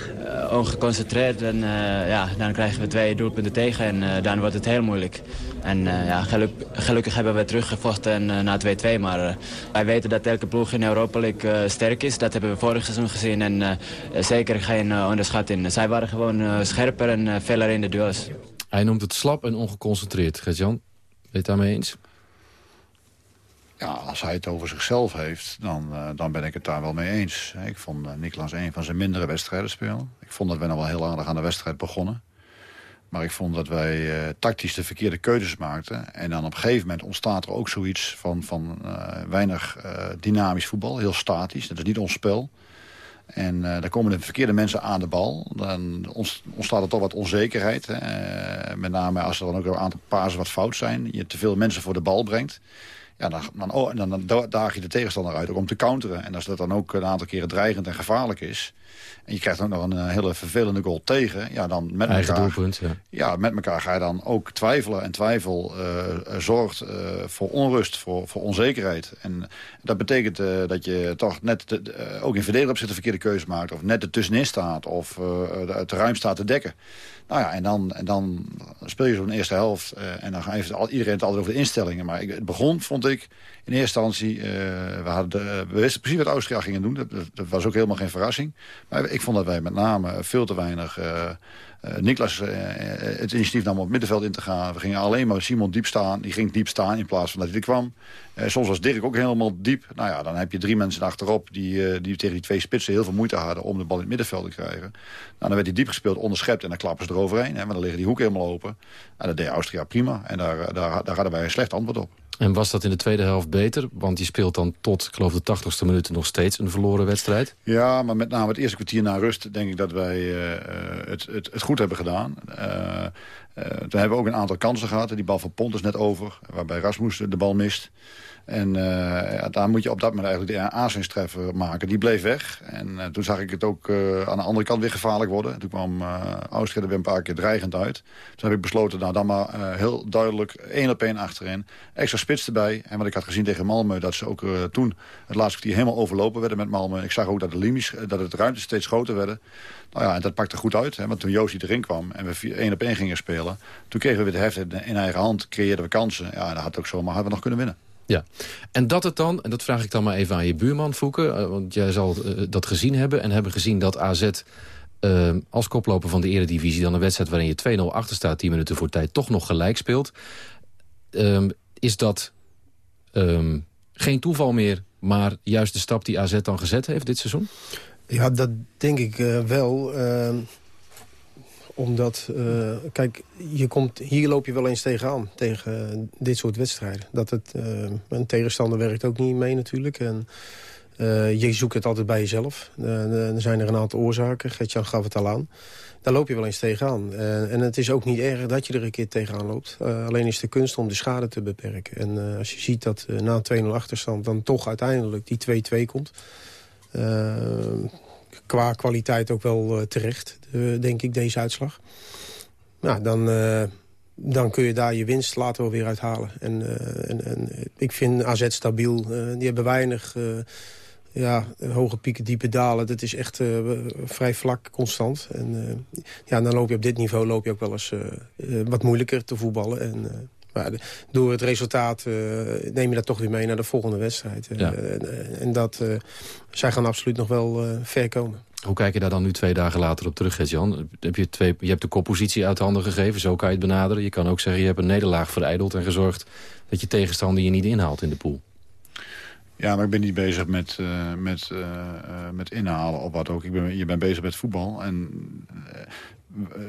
ongeconcentreerd en uh, ja, dan krijgen we twee doelpunten tegen en uh, dan wordt het heel moeilijk. En ja, geluk, gelukkig hebben we teruggevochten na 2-2, maar wij weten dat elke ploeg in Europa League sterk is. Dat hebben we vorig seizoen gezien en zeker geen onderschatting. Zij waren gewoon scherper en feller in de duels. Hij noemt het slap en ongeconcentreerd. Gert-Jan, ben je het daarmee eens? Als hij het over zichzelf heeft, dan, uh, dan ben ik het daar wel mee eens. Ik vond uh, Niklas een van zijn mindere wedstrijden spelen. Ik vond dat we nog wel heel aardig aan de wedstrijd begonnen. Maar ik vond dat wij uh, tactisch de verkeerde keuzes maakten. En dan op een gegeven moment ontstaat er ook zoiets van, van weinig dynamisch voetbal. Heel statisch, dat is niet ons spel. En dan komen de verkeerde mensen aan de bal. Dan ontstaat er toch wat onzekerheid. Met name als er dan ook een aantal pasen wat fout zijn. Je te veel mensen voor de bal brengt. Ja, dan, dan, oh, dan, dan daag je de tegenstander uit om te counteren. En als dat dan ook een aantal keren dreigend en gevaarlijk is... en je krijgt ook nog een, een hele vervelende goal tegen... Ja, dan met Eigen elkaar, doelpunt, ja. ja. met elkaar ga je dan ook twijfelen. En twijfel uh, zorgt uh, voor onrust, voor, voor onzekerheid. En dat betekent uh, dat je toch net de, ook in verdedigingsopzicht de verkeerde keuze maakt... of net er tussenin staat of het ruim staat te dekken. Nou ja, en dan, en dan speel je zo'n eerste helft. En dan heeft iedereen het altijd over de instellingen. Maar ik, het begon, vond ik, in eerste instantie... Uh, we, hadden de, we wisten precies wat Austria gingen doen. Dat, dat, was ook helemaal geen verrassing. Maar ik vond dat wij met name veel te weinig... Uh, Niklas het initiatief nam om het middenveld in te gaan. We gingen alleen maar Simon diep staan. Die ging diep staan in plaats van dat hij er kwam. Soms was Dirk ook helemaal diep. Nou ja, dan heb je drie mensen achterop die, die tegen die twee spitsen heel veel moeite hadden om de bal in het middenveld te krijgen. Nou, dan werd hij diep gespeeld, onderschept en dan klappen ze eroverheen. Hè, maar dan liggen die hoeken helemaal open. En dat deed Austria prima. En daar, daar, daar hadden wij een slecht antwoord op. En was dat in de tweede helft beter? Want die speelt dan tot, ik geloof, de tachtigste minuut nog steeds een verloren wedstrijd. Ja, maar met name het eerste kwartier na rust denk ik dat wij uh, het, het, het, goed hebben gedaan. Uh, toen hebben we ook een aantal kansen gehad. Die bal van Pontus net over, waarbij Rasmus de bal mist. En ja, daar moet je op dat moment eigenlijk de aanzengstreffer maken. Die bleef weg. En uh, toen zag ik het ook aan de andere kant weer gevaarlijk worden. Toen kwam uh, Austria er weer een paar keer dreigend uit. Toen heb ik besloten, nou dan maar heel duidelijk één op één achterin. Extra spits erbij. En wat ik had gezien tegen Malmö, dat ze ook toen het laatste kwartier helemaal overlopen werden met Malmö. Ik zag ook dat de limies, dat het ruimte steeds groter werden. Nou ja, en dat pakte goed uit. Hè, want toen Joostie erin kwam en we één op één gingen spelen... toen kregen we weer de heft in eigen hand, creëerden we kansen. Ja, dat had ook zomaar hadden we nog kunnen winnen. Ja, en dat het dan, en dat vraag ik dan maar even aan je buurman Voeken... want jij zal uh, dat gezien hebben en hebben gezien dat AZ... Ehm, als koploper van de eredivisie... dan een wedstrijd waarin je 2-0 achter staat... 10 minuten voor tijd toch nog gelijk speelt. Ehm, is dat ehm, geen toeval meer... maar juist de stap die AZ dan gezet heeft dit seizoen? Ja, dat denk ik eh, wel. ehm, omdat, eh, kijk, je komt, hier loop je wel eens tegenaan. Tegen dit soort wedstrijden. Dat het, eh, een tegenstander werkt ook niet mee natuurlijk. En, eh, je zoekt het altijd bij jezelf. Er zijn er een aantal oorzaken. Gertjan gaf het al aan. Daar loop je wel eens tegenaan. En het is ook niet erg dat je er een keer tegenaan loopt. Alleen is de kunst om de schade te beperken. En als je ziet dat na een 2-0 achterstand... dan toch uiteindelijk die 2-2 komt... qua kwaliteit ook wel eh, terecht, eh, denk ik, deze uitslag. Nou, dan, eh, dan kun je daar je winst later wel weer uithalen. En, en, en ik vind AZ stabiel. Die hebben weinig ja, hoge pieken, diepe dalen. Dat is echt vrij vlak, constant. En ja, dan loop je op dit niveau loop je ook wel eens wat moeilijker te voetballen. En, maar door het resultaat eh, neem je dat toch weer mee naar de volgende wedstrijd. Eh, Ja. en, en dat, eh, zij gaan absoluut nog wel eh, ver komen. Hoe kijk je daar dan nu twee dagen later op terug, Gert-Jan? Heb je, twee, je hebt de koppositie uit de handen gegeven, zo kan je het benaderen. Je kan ook zeggen, je hebt een nederlaag verijdeld en gezorgd... dat je tegenstander je niet inhaalt in de pool. Ja, maar ik ben niet bezig met, eh, met, eh, eh, met inhalen of wat ook. Ik ben, je bent bezig met voetbal. En eh,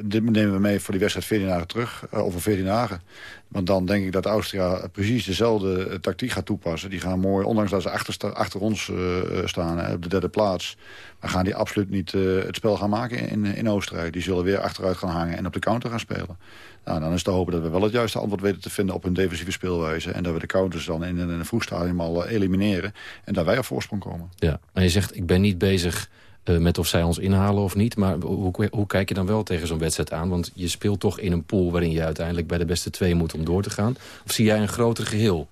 dit nemen we mee voor die wedstrijd 14 dagen terug. eh, over 14 dagen. Want dan denk ik dat Austria precies dezelfde eh, tactiek gaat toepassen. Die gaan mooi, ondanks dat ze achter, achter ons eh, staan op de derde plaats... maar gaan die absoluut niet het spel gaan maken in, in Oostenrijk. Die zullen weer achteruit gaan hangen en op de counter gaan spelen. Nou, dan is te hopen dat we wel het juiste antwoord weten te vinden op hun defensieve speelwijze. En dat we de counters dan in, een vroeg stadium al elimineren. En dat wij op voorsprong komen. Ja, en je zegt, ik ben niet bezig eh, met of zij ons inhalen of niet. Maar hoe, hoe kijk je dan wel tegen zo'n wedstrijd aan? Want je speelt toch in een pool waarin je uiteindelijk bij de beste twee moet om door te gaan. Of zie jij een groter geheel?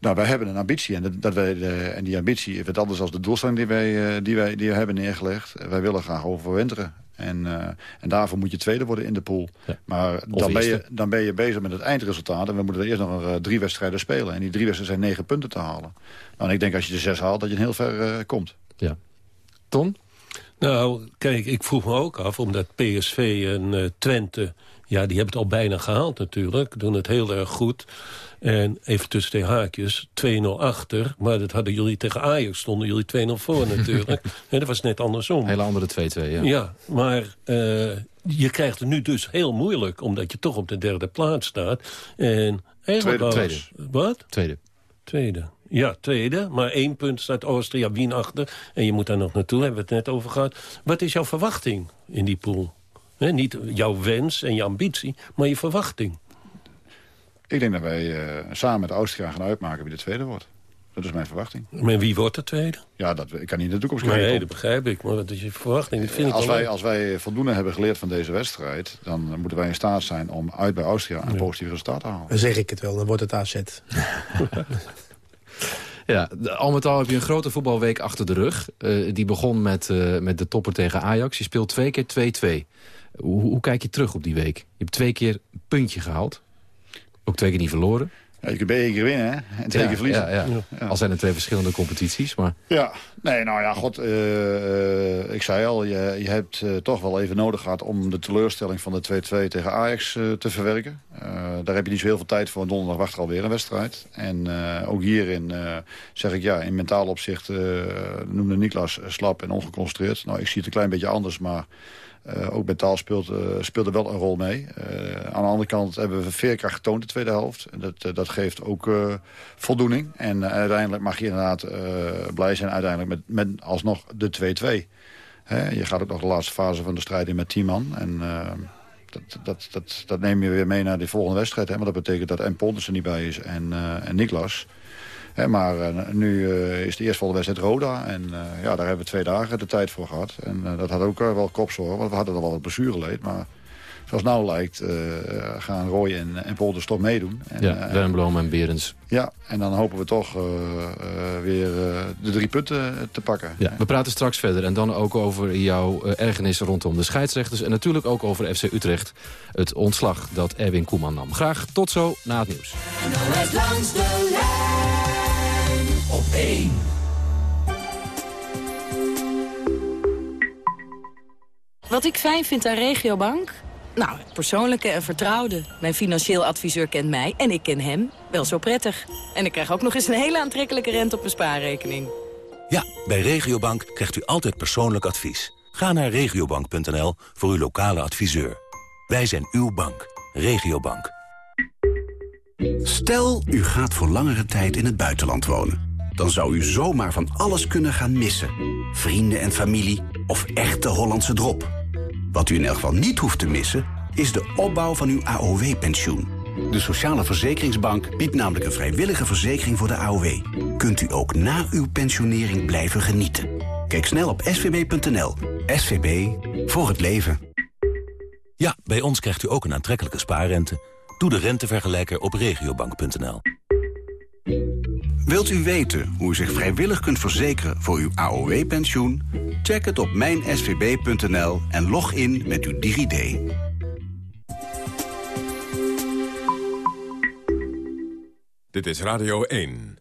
Nou, wij hebben een ambitie. En, dat, dat wij en die ambitie is wat anders dan de doelstelling die wij, eh, die wij die hebben neergelegd. Wij willen graag overwinteren. En, eh, en daarvoor moet je tweede worden in de pool. Maar dan ben, je, dan ben je bezig met het eindresultaat. En we moeten er eerst nog drie wedstrijden spelen. En die drie wedstrijden zijn negen punten te halen. Nou, en ik denk als je de zes haalt, dat je heel ver komt. Ja. Ton? Nou, kijk, ik vroeg me ook af, omdat PSV en eh, Twente... ja, die hebben het al bijna gehaald natuurlijk, doen het heel erg goed. En even tussen de haakjes, 2-0 achter. Maar dat hadden jullie tegen Ajax, stonden jullie 2-0 voor natuurlijk. en dat was net andersom. Hele andere 2-2, ja. Ja, maar eh, je krijgt het nu dus heel moeilijk... omdat je toch op de derde plaats staat. En eigenlijk Tweede, alles- Wat? Tweede. Tweede. Ja, tweede. Maar één punt staat Austria Wien achter. En je moet daar nog naartoe, hebben we het net over gehad. Wat is jouw verwachting in die pool? Hè, niet jouw wens en je ambitie, maar je verwachting. Ik denk dat wij eh, samen met Austria gaan uitmaken wie de tweede wordt. Dat is mijn verwachting. Maar wie wordt de tweede? Ja, dat, ik kan niet in de toekomst kijken. Nee, dat begrijp ik. Maar wat is je verwachting? Dat vind ik als, wij, als wij voldoende hebben geleerd van deze wedstrijd... dan moeten wij in staat zijn om uit bij Austria een positief resultaat te halen. Dan zeg ik het wel, dan wordt het AZ. Ja, al met al heb je een grote voetbalweek achter de rug. Eh, die begon met, eh, met de topper tegen Ajax. Je speelt twee keer 2-2. Hoe, hoe kijk je terug op die week? Je hebt twee keer een puntje gehaald. Ook twee keer niet verloren. Ja, je kunt één keer winnen hè? en twee Ja, keer verliezen. Ja, ja. Al zijn er twee verschillende competities. Maar Ja, nee, nou ja, god, eh, eh, ik zei al, je, je hebt eh, toch wel even nodig gehad om de teleurstelling van de 2-2 tegen Ajax te verwerken. Daar heb je niet zo heel veel tijd voor, donderdag wacht er alweer een wedstrijd. En ook hierin zeg ik, ja, in mentaal opzicht noemde Niklas slap en ongeconcentreerd. Nou, ik zie het een klein beetje anders, maar... eh, ook mentaal speelt, eh, speelde wel een rol mee. Eh, aan de andere kant hebben we veerkracht getoond de tweede helft. En dat, dat geeft ook voldoening. En uiteindelijk mag je inderdaad blij zijn uiteindelijk met, met alsnog de 2-2. Hè, je gaat ook nog de laatste fase van de strijd in met 10 man. En dat, dat, dat, dat neem je weer mee naar de volgende wedstrijd. Hè, want dat betekent dat en Pontus er niet bij is en, en Niklas. Maar eh, nu eh, is de eerstvolgende wedstrijd Roda. En eh, ja, daar hebben we twee dagen de tijd voor gehad. En eh, dat had ook wel kopzorg, want we hadden al wel wat blessureleed. Maar zoals het nou lijkt, eh, gaan Roy en, en Polder toch meedoen. En, ja, Wernbloem en Berends. ja, en dan hopen we toch eh, eh, weer eh, de drie punten te pakken. Ja, we praten straks verder en dan ook over jouw ergernissen rondom de scheidsrechters... en natuurlijk ook over FC Utrecht, het ontslag dat Erwin Koeman nam. Graag tot zo na het nieuws. NOS langs de lijn op. Wat ik fijn vind aan Regiobank? Nou, het persoonlijke en vertrouwde. Mijn financieel adviseur kent mij en ik ken hem wel zo prettig. En ik krijg ook nog eens een hele aantrekkelijke rente op mijn spaarrekening. Ja, bij Regiobank krijgt u altijd persoonlijk advies. Ga naar regiobank.nl voor uw lokale adviseur. Wij zijn uw bank. Regiobank. Stel, u gaat voor langere tijd in het buitenland wonen. Dan zou u zomaar van alles kunnen gaan missen. Vrienden en familie of echte Hollandse drop. Wat u in elk geval niet hoeft te missen, is de opbouw van uw AOW-pensioen. De Sociale Verzekeringsbank biedt namelijk een vrijwillige verzekering voor de AOW. Kunt u ook na uw pensionering blijven genieten. Kijk snel op svb.nl. SVB, voor het leven. Ja, bij ons krijgt u ook een aantrekkelijke spaarrente. Doe de rentevergelijker op regiobank.nl. Wilt u weten hoe u zich vrijwillig kunt verzekeren voor uw AOW-pensioen? Check het op mijnsvb.nl en log in met uw DigiD. Dit is Radio 1.